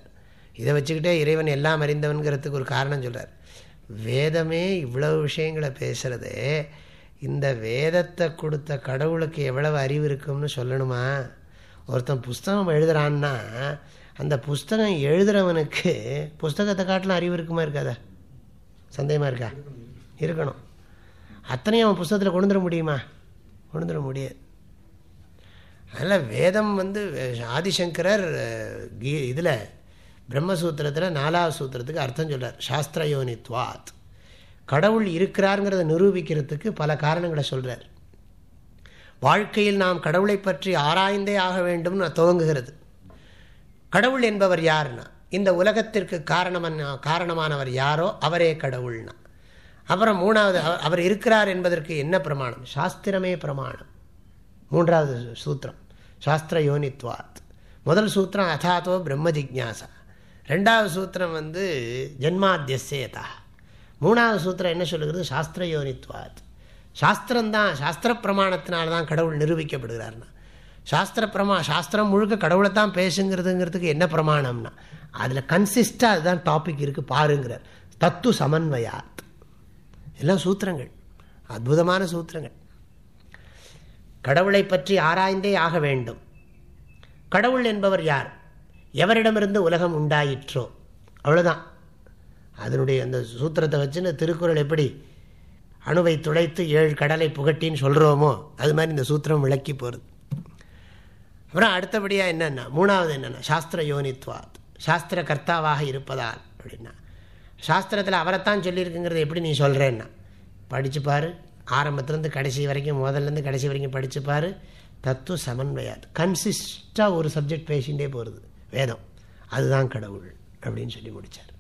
[SPEAKER 1] இதை வச்சுக்கிட்டே இறைவன் எல்லாம் அறிந்தவன்கிறதுக்கு ஒரு காரணம் சொல்கிறார் வேதமே இவ்வளவு விஷயங்களை பேசுகிறது இந்த வேதத்தை கொடுத்த கடவுளுக்கு எவ்வளவு அறிவு இருக்கும்னு சொல்லணுமா? ஒருத்தன் புஸ்தகம் எழுதுகிறான்னா அந்த புஸ்தகம் எழுதுகிறவனுக்கு புஸ்தகத்தை காட்டிலும் அறிவு இருக்குமா இருக்காதா? சந்தேகமாக இருக்கா? இருக்கணும். அத்தனையும் அவன் புஸ்தகத்தில் கொண்டு முடியுமா? கொண்டு முடியாது. அதனால் வேதம் வந்து ஆதிசங்கரர் கீ இதில் பிரம்மசூத்திரத்தில் நாலாவது சூத்திரத்துக்கு அர்த்தம் சொல்கிறார் சாஸ்திரயோனித்வாத். கடவுள் இருக்கிறாருங்கிறத நிரூபிக்கிறதுக்கு பல காரணங்களை சொல்கிறார் வாழ்க்கையில் நாம் கடவுளை பற்றி ஆராய்ந்தே ஆக வேண்டும்னு துவங்குகிறது. கடவுள் என்பவர் யாருன்னா? இந்த உலகத்திற்கு காரணமான காரணமானவர் யாரோ அவரே கடவுள்னா. அப்புறம் மூணாவது அவர் இருக்கிறார் என்பதற்கு என்ன பிரமாணம்? சாஸ்திரமே பிரமாணம். மூன்றாவது சூத்திரம். சாஸ்திர யோனித்வாத். முதல் சூத்திரம் அதாத்தோ பிரம்ம ஜிக்யாசா ரெண்டாவது சூத்திரம் வந்து ஜென்மாத்தியசேதா. மூணாவது சூத்திரம் என்ன சொல்லுகிறது? சாஸ்திர யோனித்வாத். சாஸ்திரம்தான் சாஸ்திர பிரமாணத்தினால்தான் கடவுள் நிரூபிக்கப்படுகிறார்னா. சாஸ்திர பிரமா சாஸ்திரம் முழுக்க கடவுளை தான் பேசுங்கிறதுங்கிறதுக்கு என்ன பிரமாணம்னா? அதில் கன்சிஸ்டாக அதுதான் டாபிக் இருக்குது பாருங்கிறார். தத்து சமன்வயாத். எல்லாம் சூத்திரங்கள். அற்புதமான சூத்திரங்கள். கடவுளை பற்றி ஆராய்ந்தே ஆக வேண்டும். கடவுள் என்பவர் யார்? எவரிடமிருந்து உலகம் உண்டாயிற்றோ? அவ்வளோதான் அதனுடைய அந்த சூத்திரத்தை வச்சுன்னு திருக்குறள் எப்படி அணுவை துளைத்து ஏழு கடலை புகட்டின்னு சொல்கிறோமோ அது மாதிரி இந்த சூத்திரம் விளக்கி போகிறது அப்புறம் அடுத்தபடியாக என்னென்னா மூணாவது என்னென்னா சாஸ்திர யோனித்வாத். சாஸ்திர கர்த்தாவாக இருப்பதால் அப்படின்னா சாஸ்திரத்தில் அவரைத்தான் சொல்லியிருக்குங்கிறது எப்படி நீ சொல்கிறேன்னா படிச்சுப்பார் ஆரம்பத்துலேருந்து கடைசி வரைக்கும் முதல்லேருந்து கடைசி வரைக்கும் படிச்சுப்பார் தத்துவ சமன்வயாது. கன்சிஸ்டாக ஒரு சப்ஜெக்ட் பேசிகிட்டே போகிறது வேதம். அதுதான் கடவுள் அப்படின்னு சொல்லி முடித்தார்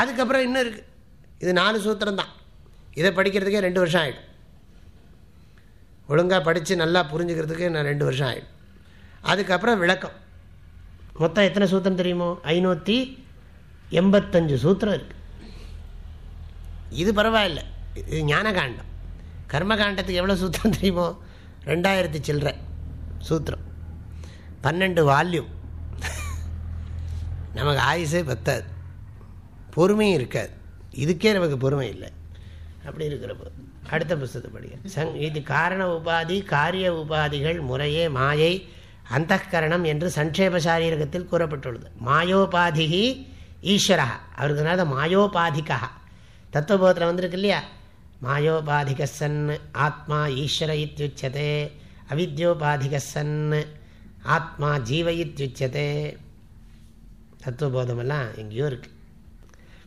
[SPEAKER 1] அதுக்கப்புறம் இன்னும் இருக்குது இது நாலு சூத்திரம் தான் இதை படிக்கிறதுக்கே ரெண்டு வருஷம் ஆகிடும் ஒழுங்காக படித்து நல்லா புரிஞ்சுக்கிறதுக்கு நான் ரெண்டு வருஷம் ஆகிடும் அதுக்கப்புறம் விளக்கம். மொத்தம் எத்தனை சூத்திரம் தெரியுமோ? ஐநூற்றி எண்பத்தஞ்சு சூத்திரம் இருக்குது இது பரவாயில்ல. இது ஞானகாண்டம். கர்மகாண்டத்துக்கு எவ்வளோ சூத்திரம் தெரியுமோ? ரெண்டாயிரத்தி சில்லற சூத்திரம். பன்னெண்டு வால்யூம். நமக்கு ஆயுசே பத்தாது. பொறுமையும் இருக்காது. இதுக்கே நமக்கு பொறுமை இல்லை. அப்படி இருக்கிறப்போ அடுத்த புஸ்தத்தை படிக்க சங் இது காரண உபாதி காரிய உபாதிகள் முறையே மாயை அந்தகரணம் என்று சங்கேப சாரீரகத்தில் கூறப்பட்டுள்ளது. மாயோபாதிகி ஈஸ்வரா அவருக்கு மாயோபாதிகா தத்துவபோதத்தில் வந்திருக்கு இல்லையா? மாயோபாதிகசன் ஆத்மா ஈஸ்வர இத்தியுச்சதே அவித்யோபாதிகசன் ஆத்மா ஜீவ இத்தியுச்சதே தத்துவபோதமெல்லாம் எங்கேயோ இருக்கு.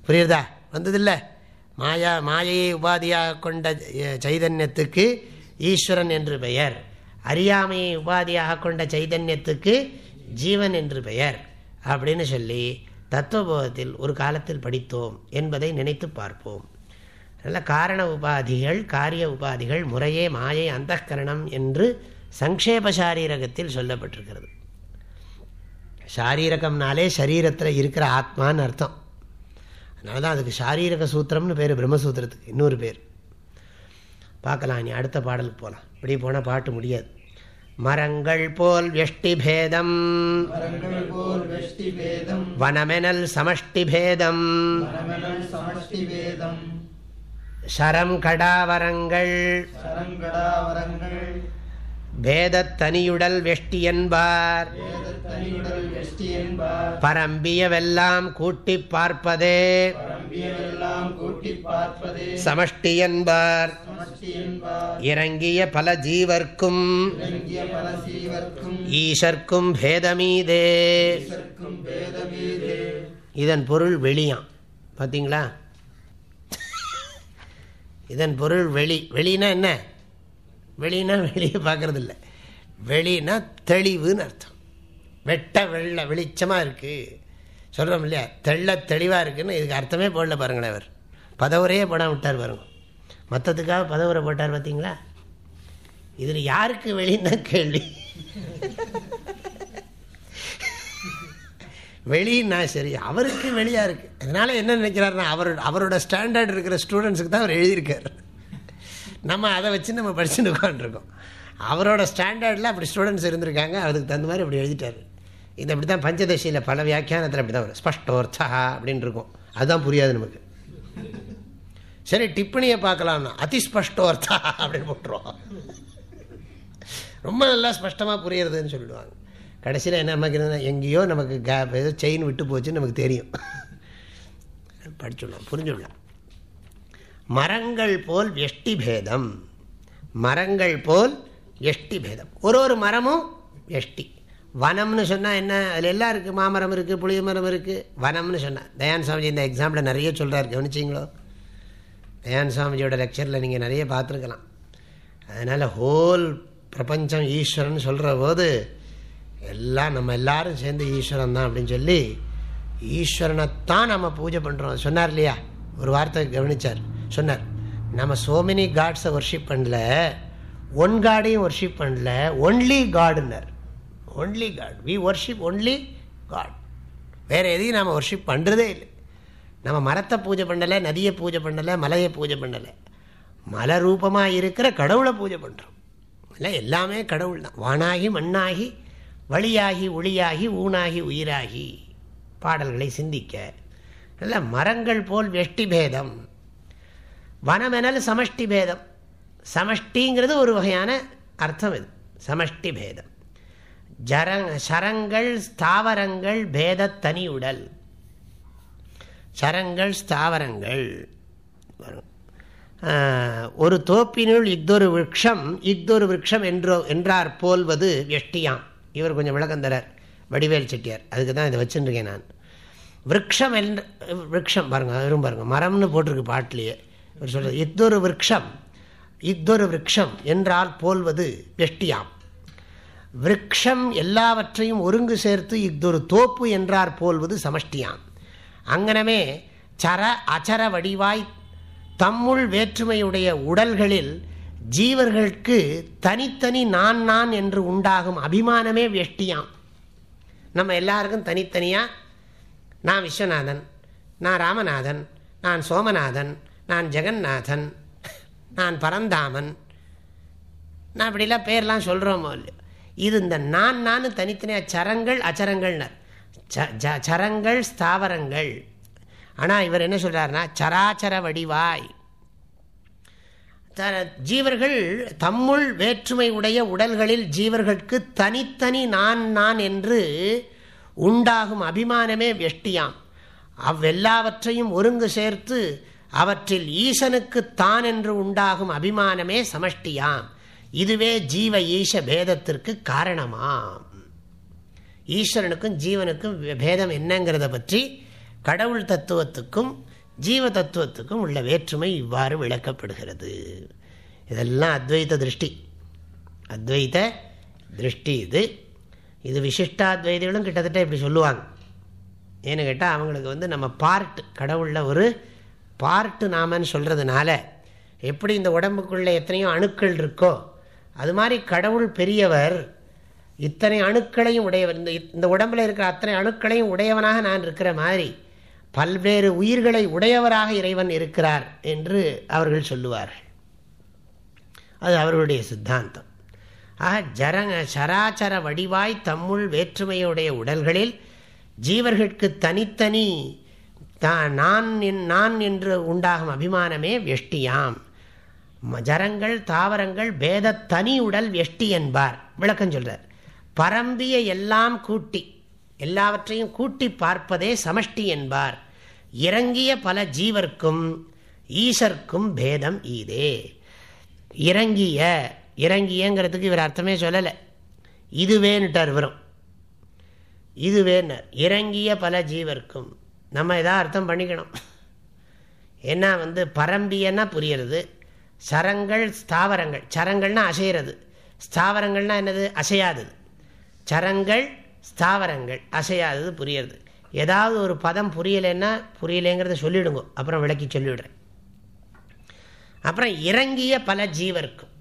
[SPEAKER 1] புரியுறதா? வந்ததில்லை. மாயா மாயையை உபாதியாக கொண்ட சைதன்யத்துக்கு ஈஸ்வரன் என்று பெயர். அறியாமையை உபாதியாக கொண்ட சைதன்யத்துக்கு ஜீவன் என்று பெயர். அப்படின்னு சொல்லி தத்துவபோதத்தில் ஒரு காலத்தில் படித்தோம் என்பதை நினைத்து பார்ப்போம். நல்ல காரண உபாதிகள் காரிய உபாதிகள் முறையே மாயை அந்தகரணம் என்று சங்கேப சாரீரகத்தில் சொல்லப்பட்டிருக்கிறது. சாரீரகம்னாலே சரீரத்தில் இருக்கிற ஆத்மான்னு அர்த்தம். அதனால தான் அதுக்கு சாரீரக சூத்திரம்னு பேர் பிரம்மசூத்திரத்துக்கு இன்னொரு பேர். பார்க்கலாம் நீ அடுத்த பாடலுக்கு போகலாம் இப்படி போனால் பாட்டு முடியாது. மரங்கள் போல் வெஷ்டிபேதம் வனமெனல் சமஷ்டிபேதம் சரம் கடாவரங்கள். பேதத்தனியுடல் வெஷ்டி என்பார். பரம்பியவெல்லாம் கூட்டி பார்ப்பதே. சமஷ்டி என்பார். இறங்கிய பல ஜீவர்க்கும். ஈசர்க்கும் பேதமீதே. இதன் பொருள் வெளியாம். பார்த்தீங்களா இதன் பொருள் வெளி. வெளினா என்ன? வெளினா வெளியே பார்க்கறது இல்லை வெளினா தெளிவுன்னு அர்த்தம். வெட்ட வெள்ள வெளிச்சமாக இருக்குது சொல்கிறோம் இல்லையா? தெள்ள தெளிவாக இருக்குதுன்னு இதுக்கு அர்த்தமே போடல பாருங்களேன் அவர். பதவுரையே போடாமல் விட்டார் பாருங்க. மற்றதுக்காக பதவுரை போட்டார் பார்த்தீங்களா இதில் யாருக்கு வெளின்னா கேள்வி? வெளின்னா சரி அவருக்கு வெளியாக இருக்குது அதனால் என்ன நினைக்கிறாருன்னா அவரோட அவரோட ஸ்டாண்டர்ட் இருக்கிற ஸ்டூடெண்ட்ஸுக்கு தான் அவர் எழுதியிருக்கார். நம்ம அதை வச்சு நம்ம படிச்சுட்டு உட்காந்துருக்கோம் அவரோட ஸ்டாண்டர்டில் அப்படி ஸ்டூடெண்ட்ஸ் இருந்திருக்காங்க அதுக்கு தகுந்த மாதிரி அப்படி எழுதிட்டார். இது அப்படி தான் பஞ்சதசியில் பல வியாக்கியானத்தில் அப்படி தான் வரும். ஸ்பஷ்டோர்த்தா அப்படின்னு இருக்கும். அதுதான் புரியாது நமக்கு. சரி டிப்பணியை பார்க்கலாம்னா அதிஸ்பஷ்டோர்த்தா அப்படின்னு போட்டுருவோம். ரொம்ப நல்லா ஸ்பஷ்டமாக புரியறதுன்னு சொல்லிடுவாங்க. கடைசியில் என்ன நமக்கு எங்கேயோ நமக்கு கேப் ஏதோ செயின் விட்டு போச்சுன்னு நமக்கு தெரியும். படிச்சுடலாம் புரிஞ்சுடலாம். மரங்கள் போல் எஷ்டி பேதம். மரங்கள் போல் எஷ்டி பேதம். ஒரு ஒரு மரமும் எஷ்டி வனம்னு சொன்னால் என்ன? அதில் எல்லாம் இருக்குது மாமரம் இருக்குது புளிய மரம் இருக்குது வனம்னு சொன்னால் தயான் சாமிஜி இந்த எக்ஸாம்பிள் நிறைய சொல்கிறார் கவனிச்சிங்களோ? தயான் சாமிஜியோட லெக்சரில் நீங்கள் நிறைய பார்த்துருக்கலாம். அதனால் ஹோல் பிரபஞ்சம் ஈஸ்வரன் சொல்கிற போது எல்லாம் நம்ம எல்லாரும் சேர்ந்து ஈஸ்வரன் தான் அப்படின்னு சொல்லி ஈஸ்வரனைத்தான் நம்ம பூஜை பண்ணுறோம் சொன்னார் இல்லையா? ஒரு வார்த்தை கவனித்தார் சொன்னார் நம்ம சோ மெனி காட்ஸை ஒர்ஷிப் பண்ணல ஒன் காடையும் ஒர்ஷிப் பண்ணல only காடுனர் only God we worship only God வேறு எதையும் நாம் ஒர்ஷிப் பண்ணுறதே இல்லை. நம்ம மரத்தை பூஜை பண்ணலை நதியை பூஜை பண்ணலை மலையை பூஜை பண்ணலை. மலை ரூபமாக இருக்கிற கடவுளை பூஜை பண்ணுறோம் இல்லை எல்லாமே கடவுள் தான் வானாகி மண்ணாகி வழியாகி ஒளியாகி ஊனாகி உயிராகி. பாடல்களை சிந்திக்க. நல்ல மரங்கள் போல் வெஷ்டி பேதம். வனமெனல் சமஷ்டி பேதம். சமஷ்டிங்கிறது ஒரு வகையான அர்த்தம் இது. சமஷ்டி பேதம். ஜரங் சரங்கள் ஸ்தாவரங்கள் பேத தனி உடல். சரங்கள் ஸ்தாவரங்கள். ஒரு தோப்பினுள் இஃதொரு விரக்ஷம் இத்தொரு விரக்ஷம் என்றோ என்றார் போல்வது வெஷ்டியாம். இவர் கொஞ்சம் விளக்கம் தரார் வடிவேல் செட்டியார். அதுக்கு தான் இதை வச்சுருக்கேன் நான். விரக்ஷம் என்ற விரக்ஷம் பாருங்கள் வெறும் பாருங்கள் மரம்னு போட்டிருக்கு பாட்டிலேயே. இவர் சொல்கிறது இத்தொரு விரக்ஷம் இத்தொரு விரக்ஷம் என்றால் போல்வது வெஷ்டியாம். விரக்ஷம் எல்லாவற்றையும் ஒருங்கு சேர்த்து இத்தொரு தோப்பு என்றார் போல்வது சமஷ்டியாம். அங்கனமே சர அச்சர வடிவாய் தம்முள் வேற்றுமையுடைய உடல்களில் ஜீவர்களுக்கு தனித்தனி நான் நான் என்று உண்டாகும் அபிமானமே வெஷ்டியாம். நம்ம எல்லாருக்கும் தனித்தனியாக நான் விஸ்வநாதன் நான் ராமநாதன் நான் சோமநாதன் நான் ஜெகநாதன் நான் பரந்தாமன். நான் இப்படிலாம் பேர்லாம் சொல்கிறோமோ இல்லையோ? இது இந்த நான் நான் தனித்தனியாக சரங்கள் அச்சரங்கள்னர். சரங்கள் ஸ்தாவரங்கள். ஆனால் இவர் என்ன சொல்கிறாருன்னா சராச்சர வடிவாய். ஜீவர்கள் தம்முள் வேற்றுமை உடைய உடல்களில் ஜீவர்களுக்கு தனித்தனி நான் நான் என்று உண்டாகும் அபிமானமே வெஷ்டியாம். அவ்வெல்லாவற்றையும் ஒருங்கு சேர்த்து அவற்றில் ஈசனுக்கு தான் என்று உண்டாகும் அபிமானமே சமஷ்டியாம். இதுவே ஜீவ ஈச பேதத்திற்கு காரணமாம். ஈஸ்வரனுக்கும் ஜீவனுக்கும் பேதம் என்னங்கிறத பற்றி கடவுள் தத்துவத்துக்கும் ஜீவ தத்துவத்துக்கும் உள்ள வேற்றுமை இவ்வாறு விளக்கப்படுகிறது. இதெல்லாம் அத்வைத திருஷ்டி. அத்வைத திருஷ்டி இது. இது விசிஷ்டாத்வைதிகளும் கிட்டத்தட்ட இப்படி சொல்லுவாங்க. ஏன்னு கேட்டால் அவங்களுக்கு வந்து நம்ம பார்ட் கடவுளில் ஒரு பார்ட்டு நாமன்னு சொல்கிறதுனால எப்படி இந்த உடம்புக்குள்ளே எத்தனையோ அணுக்கள் இருக்கோ அது மாதிரி கடவுள் பெரியவர் இத்தனை அணுக்களையும் உடையவர். இந்த இந்த உடம்பில் இருக்கிற அத்தனை அணுக்களையும் உடையவனாக நான் இருக்கிற மாதிரி பல்வேறு உயிர்களை உடையவராக இறைவன் இருக்கிறார் என்று அவர்கள் சொல்லுவார்கள். அது அவர்களுடைய சித்தாந்தம். ஆக ஜரங்க சராச்சர வடிவாய் தம்முள் வேற்றுமையுடைய உடல்களில் ஜீவர்களுக்கு தனித்தனி நான் நான் என்று உண்டாகும் அபிமானமே வெஷ்டியாம். ஜரங்கள் தாவரங்கள் பேத தனி உடல் வெஷ்டி என்பார். விளக்கம் சொல்றார். பரம்பிய எல்லாம் கூட்டி எல்லாவற்றையும் கூட்டி பார்ப்பதே சமஷ்டி என்பார். இறங்கிய பல ஜீவர்க்கும் ஈசர்க்கும் பேதம் ஈதே. இறங்கிய இறங்கியங்கிறதுக்கு இவர் அர்த்தமே சொல்லலை. இதுவேன்னுட்டார் வரும் இதுவேன்னர். இறங்கிய பல ஜீவர்க்கும். நம்ம எதாவது அர்த்தம் பண்ணிக்கணும். ஏன்னா வந்து பரம்பியன்னா புரியறது. சரங்கள் ஸ்தாவரங்கள். சரங்கள்னா அசைகிறது ஸ்தாவரங்கள்னா என்னது? அசையாதது. சரங்கள் ஸ்தாவரங்கள் அசையாதது புரியுறது. ஏதாவது ஒரு பதம் புரியலைன்னா புரியலைங்கிறத சொல்லிவிடுங்க அப்புறம் விளக்கி சொல்லிவிடுறேன் அப்புறம் இறங்கிய பல ஜீவர்க்கும்.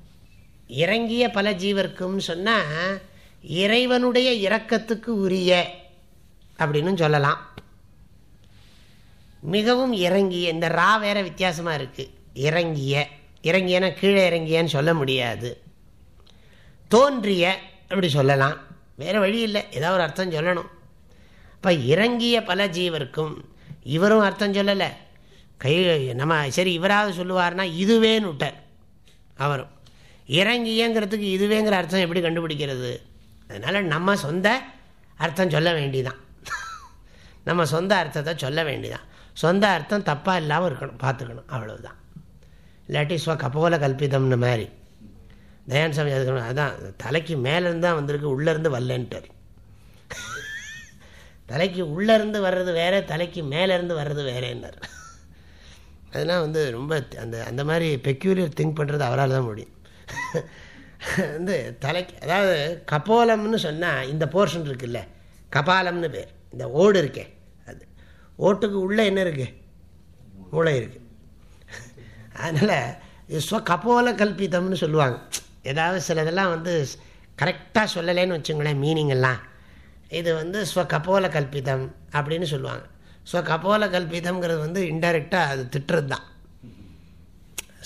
[SPEAKER 1] இறங்கிய பல ஜீவர்க்கும்னு சொன்னால் இறைவனுடைய இரக்கத்துக்கு உரிய அப்படின்னு சொல்லலாம். மிகவும் இறங்கிய இந்த ரா வேற வித்தியாசமாக இருக்குது இறங்கிய இறங்கியனா கீழே இறங்கியன்னு சொல்ல முடியாது. தோன்றிய அப்படி சொல்லலாம். வேறு வழி இல்லை. ஏதாவது ஒரு அர்த்தம் சொல்லணும். இப்போ இறங்கிய பல ஜீவருக்கும் இவரும் அர்த்தம் சொல்லலை. கை நம்ம சரி இவராவது சொல்லுவார்னா இதுவேன்னு விட்டார் அவரும். இறங்கியங்கிறதுக்கு இதுவேங்கிற அர்த்தம் எப்படி கண்டுபிடிக்கிறது? அதனால் நம்ம சொந்த அர்த்தம் சொல்ல வேண்டிதான். நம்ம சொந்த அர்த்தத்தை சொல்ல வேண்டிதான். சொந்த அர்த்தம் தப்பாக இல்லாமல் இருக்கணும் பார்த்துக்கணும். அவ்வளவுதான். இல்லாட்டி ஸ்வ கபோல கல்பிதம்னு மாதிரி. தயான் சாமி அதுக்கு அதான் தலைக்கு மேலேருந்து தான் வந்திருக்கு உள்ளேருந்து வரலன்ட்டார். தலைக்கு உள்ளேருந்து வர்றது வேற தலைக்கு மேலேருந்து வர்றது வேறேன்னார். அதெல்லாம் வந்து ரொம்ப அந்த அந்த மாதிரி பெக்யூலியர் திங்க் பண்ணுறது அவரால் தான் முடியும். வந்து தலைக்கு அதாவது கபோலம்னு சொன்னால் இந்த போர்ஷன் இருக்குல்ல கபாலம்னு பேர். இந்த ஓடு இருக்கே அது. ஓட்டுக்கு உள்ளே என்ன இருக்கு? மூளை இருக்குது அதனால் ஸ்வ கபோல கல்பிதம்னு சொல்லுவாங்க. ஏதாவது சிலதெல்லாம் வந்து கரெக்டாக சொல்லலைன்னு வச்சுங்களேன் மீனிங் எல்லாம். இது வந்து ஸ்வகபோல கல்பிதம் அப்படின்னு சொல்லுவாங்க. ஸோ கபோல கல்பிதம்ங்கிறது வந்து இன்டெரக்டாக அது திட்டுறது தான்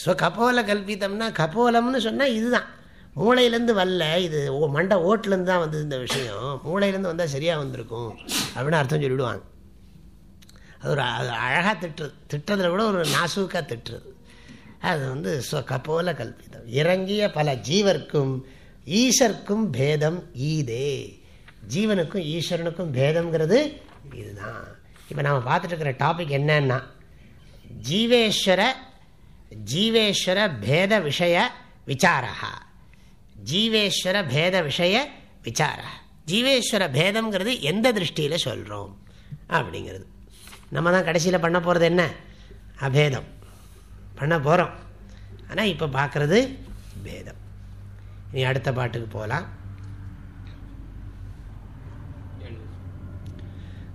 [SPEAKER 1] ஸோ கபோல கல்பிதம்னா கபோலம்னு சொன்னால் இதுதான். மூளையிலேருந்து வரல இது ஓ மண்டை ஓட்டிலேருந்து தான் வந்தது இந்த விஷயம். மூளையிலேருந்து வந்தால் சரியாக வந்திருக்கும் அப்படின்னு அர்த்தம் சொல்லிவிடுவாங்க. அது ஒரு அது அழகாக திட்டுறது. திட்டுறதுல கூட ஒரு நாசூக்காக திட்டுறது. அது வந்து கபோல கல்பிதம். இறங்கிய பல ஜீவர்க்கும் ஈஷர்க்கும் பேதம் ஈதே. ஜீவனுக்கும் ஈஸ்வரனுக்கும் பேதம்ங்கிறது இதுதான். இப்போ நாம் பார்த்துட்டு இருக்கிற டாபிக் என்னன்னா ஜீவேஸ்வர ஜீவேஸ்வர பேத விஷய விசாரா ஜீவேஸ்வர பேத விஷய விசாரா ஜீவேஸ்வர பேதம்ங்கிறது எந்த திருஷ்டியில் சொல்கிறோம் அப்படிங்கிறது. நம்ம தான் கடைசியில் பண்ண போகிறது என்ன? அபேதம். பண்ண போகிறோம் ஆனால் இப்போ பார்க்குறது பேதம் இனி அடுத்த பாட்டுக்கு போகலாம்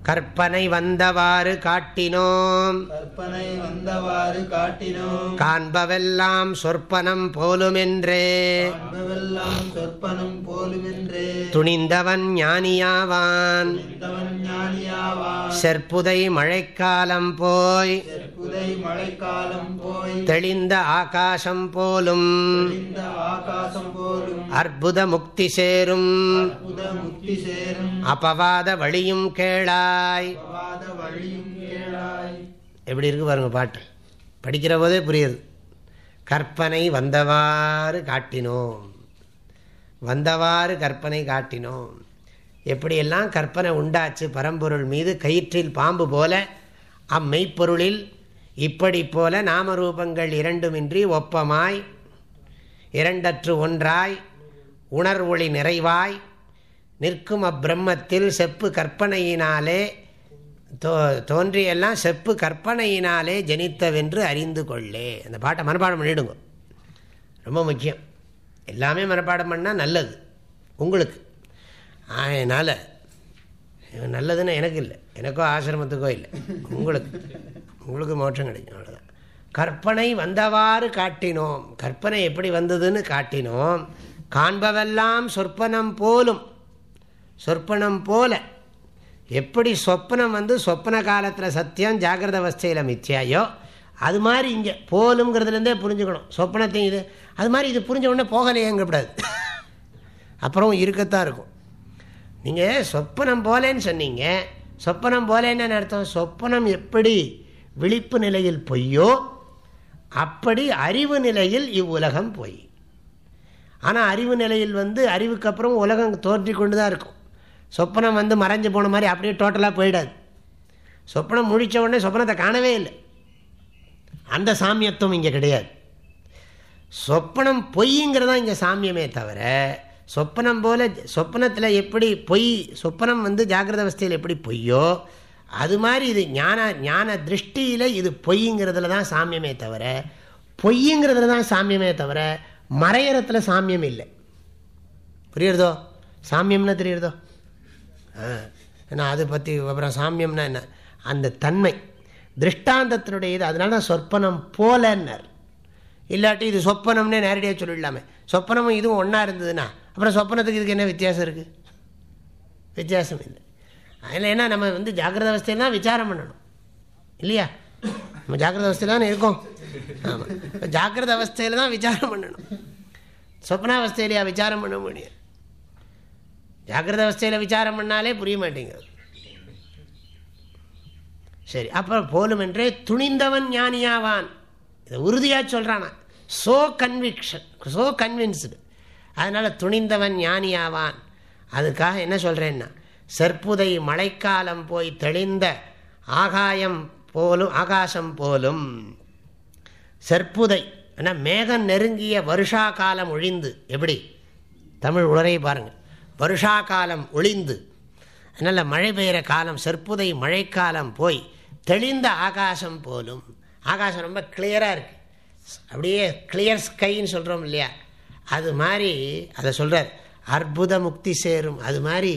[SPEAKER 1] கற்பனை வந்தவாறு காட்டினோம்.
[SPEAKER 2] கற்பனை வந்தவாறு காட்டினோம்.
[SPEAKER 1] காண்பவெல்லாம் சொற்பனம் போலுமென்றே.
[SPEAKER 2] சொற்பனம் போலுமென்றே.
[SPEAKER 1] துணிந்தவன் ஞானியாவான். செற்புதை மழைக்காலம் போய்.
[SPEAKER 2] மழைக்காலம் போய்.
[SPEAKER 1] தெளிந்த ஆகாசம் போலும்.
[SPEAKER 2] இந்த ஆகாசம் போலும்.
[SPEAKER 1] அற்புத முக்தி சேரும்.
[SPEAKER 2] அற்புத முக்தி சேரும்.
[SPEAKER 1] அபவாத வழியும்
[SPEAKER 2] வழியும் கேளாய்.
[SPEAKER 1] எப்படி இருக்கு பாருங்க பாட்டு. படிக்கிற போதே புரியுது. கற்பனை வந்தவாறு காட்டினோம். வந்தவாறு கற்பனை காட்டினோம். எப்படியெல்லாம் கற்பனை உண்டாச்சு பரம்பொருள் மீது கயிற்றில் பாம்பு போல அம்மெய்ப்பொருளில் இப்படி போல நாமரூபங்கள் இரண்டுமின்றி ஒப்பமாய் இரண்டற்று ஒன்றாய் உணர்வொளி நிறைவாய் நிற்கும் அப்பிரம்மத்தில் செப்பு கற்பனையினாலே தோ தோன்றியெல்லாம் செப்பு கற்பனையினாலே ஜனித்தவென்று அறிந்து கொள்ளே. அந்த பாட்டை மனப்பாடம் பண்ணிவிடுங்க ரொம்ப முக்கியம். எல்லாமே மனப்பாடம் பண்ணால் நல்லது. உங்களுக்கு. அதனால் நல்லதுன்னு எனக்கு இல்லை. எனக்கோ ஆசிரமத்துக்கோ இல்லை. உங்களுக்கு. உங்களுக்கு மோட்சம் கிடைக்கும். அவ்வளோதான் கற்பனை வந்தவாறு காட்டினோம். கற்பனை எப்படி வந்ததுன்னு காட்டினோம். காண்பவெல்லாம் சொற்பனம் போலும் சொற்பனம் போல. எப்படி சொப்பனம் வந்து சொப்பன காலத்தில் சத்தியம் ஜாகிரத அவஸ்தையில் மித்தியாயோ அது மாதிரி இங்கே போலுங்கிறதுலேருந்தே புரிஞ்சுக்கணும். சொப்பனத்தையும் இது அது மாதிரி இது புரிஞ்ச உடனே போகலையேங்கக்கூடாது அப்புறம் இருக்கத்தான் இருக்கும். நீங்கள் சொப்பனம் போலேன்னு சொன்னீங்க. சொப்பனம் போலேன்னு அர்த்தம்? சொப்பனம் எப்படி விழிப்பு நிலையில் பொய்யோ அப்படி அறிவு நிலையில் இவ்வுலகம் பொய். ஆனால் அறிவு நிலையில் வந்து அறிவுக்கு அப்புறம் உலகம் தோற்றி கொண்டு தான் இருக்கும். சொப்பனம் வந்து மறைஞ்சு போன மாதிரி அப்படியே டோட்டலாக போயிடாது. சொப்பனம் முழித்த உடனே சொப்பனத்தை காணவே இல்லை. அந்த சாமியத்துவம் இங்கே கிடையாது. சொப்பனம் பொய்ங்கிறது தான் இங்கே சாமியமே தவிர சொப்பனம் போல் சொப்பனத்தில் எப்படி பொய் சொப்பனம் வந்து ஜாகிரத அவஸ்தையில் எப்படி பொய்யோ அது மாதிரி இது ஞான ஞான திருஷ்டியில் இது பொய்ங்கிறதுல தான் சாமியமே தவிர பொய்ங்கிறதுல தான் சாமியமே தவிர மறையறத்தில் சாமியம் இல்லை. புரியுறதோ? சாமியம்னா தெரியுறதோ? ஏன்னா அதை பற்றி அப்புறம் சாமியம்னா என்ன? அந்த தன்மை. திருஷ்டாந்தத்தினுடைய இது அதனால தான் சொற்பனம் போலன்னர். இல்லாட்டி இது சொப்பனம்னே நேரடியாக சொல்லிடலாமே. சொப்பனமும் இதுவும் ஒன்றா இருந்ததுன்னா அப்புறம் சொப்பனத்துக்கு இதுக்கு என்ன வித்தியாசம் இருக்குது வித்தியாசம் இல்லை. அதில் என்ன நம்ம வந்து ஜாக்கிரத அவஸ்தையில் தான் விசாரம் பண்ணணும். இல்லையா? நம்ம ஜாக்கிரத அவஸ்தையில் தானே இருக்கோம்? ஆமாம் ஜாக்கிரத அவஸ்தையில் தான் விசாரம் பண்ணணும். சொப்னாவஸ்தையிலையா விசாரம் பண்ண முடியும்? ஜாகிரத அவஸ்தையில் விசாரம் பண்ணாலே புரிய மாட்டேங்குது. சரி அப்புறம் போலும் என்றே துணிந்தவன் ஞானியாவான். இதை உறுதியாக சொல்கிறானா சோ கன்விக்ஷன் சோ கன்வின்ஸ்டு அதனால் துணிந்தவன் ஞானியாவான். அதுக்காக என்ன சொல்கிறேன்னா செற்புதை மழைக்காலம் போய் தெளிந்த ஆகாயம் போலும் ஆகாசம் போலும் செற்புதை ஆனால் மேகம் நெருங்கிய வருஷா காலம் ஒழிந்து எப்படி? தமிழ் உலரை பாருங்கள் வருஷா காலம் ஒளிந்து அதனால் மழை பெய்கிற காலம் செற்புதை மழைக்காலம் போய் தெளிந்த ஆகாசம் போலும். ஆகாசம் ரொம்ப கிளியராக இருக்குது அப்படியே கிளியர் ஸ்கைன்னு சொல்கிறோம் இல்லையா? அது மாதிரி அதை சொல்கிறார் அற்புத முக்தி சேரும். அது மாதிரி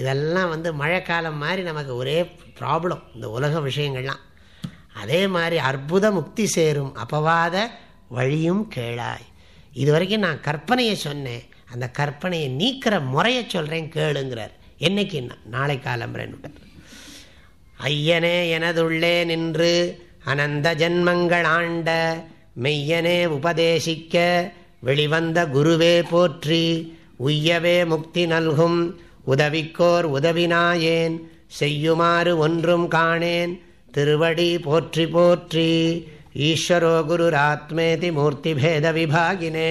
[SPEAKER 1] இதெல்லாம் வந்து மழைக்காலம் மாதிரி நமக்கு ஒரே ப்ராப்ளம் இந்த உலக விஷயங்கள்லாம். அதே மாதிரி அற்புத முக்தி சேரும். அப்பவாத வழியும் கேளாய். இது வரைக்கும் நான் கற்பனையை சொன்னேன். அந்த கற்பனையை நீக்கிற முறையை சொல்கிறேன் கேளுங்கிறார். என்னைக்கு நாளை காலம்புறேன்னு ஐயனே எனதுள்ளே நின்று அனந்த ஜென்மங்கள் ஆண்ட மெய்யனே உபதேசிக்க வெளிவந்த குருவே போற்றி உய்யவே முக்தி நல்கும் உதவிக்கோர் உதவினாயேன் செய்யுமாறு ஒன்றும் காணேன் திருவடி போற்றி போற்றி ஈஸ்வரோ குருராத்மேதி மூர்த்திபேத விபாகினே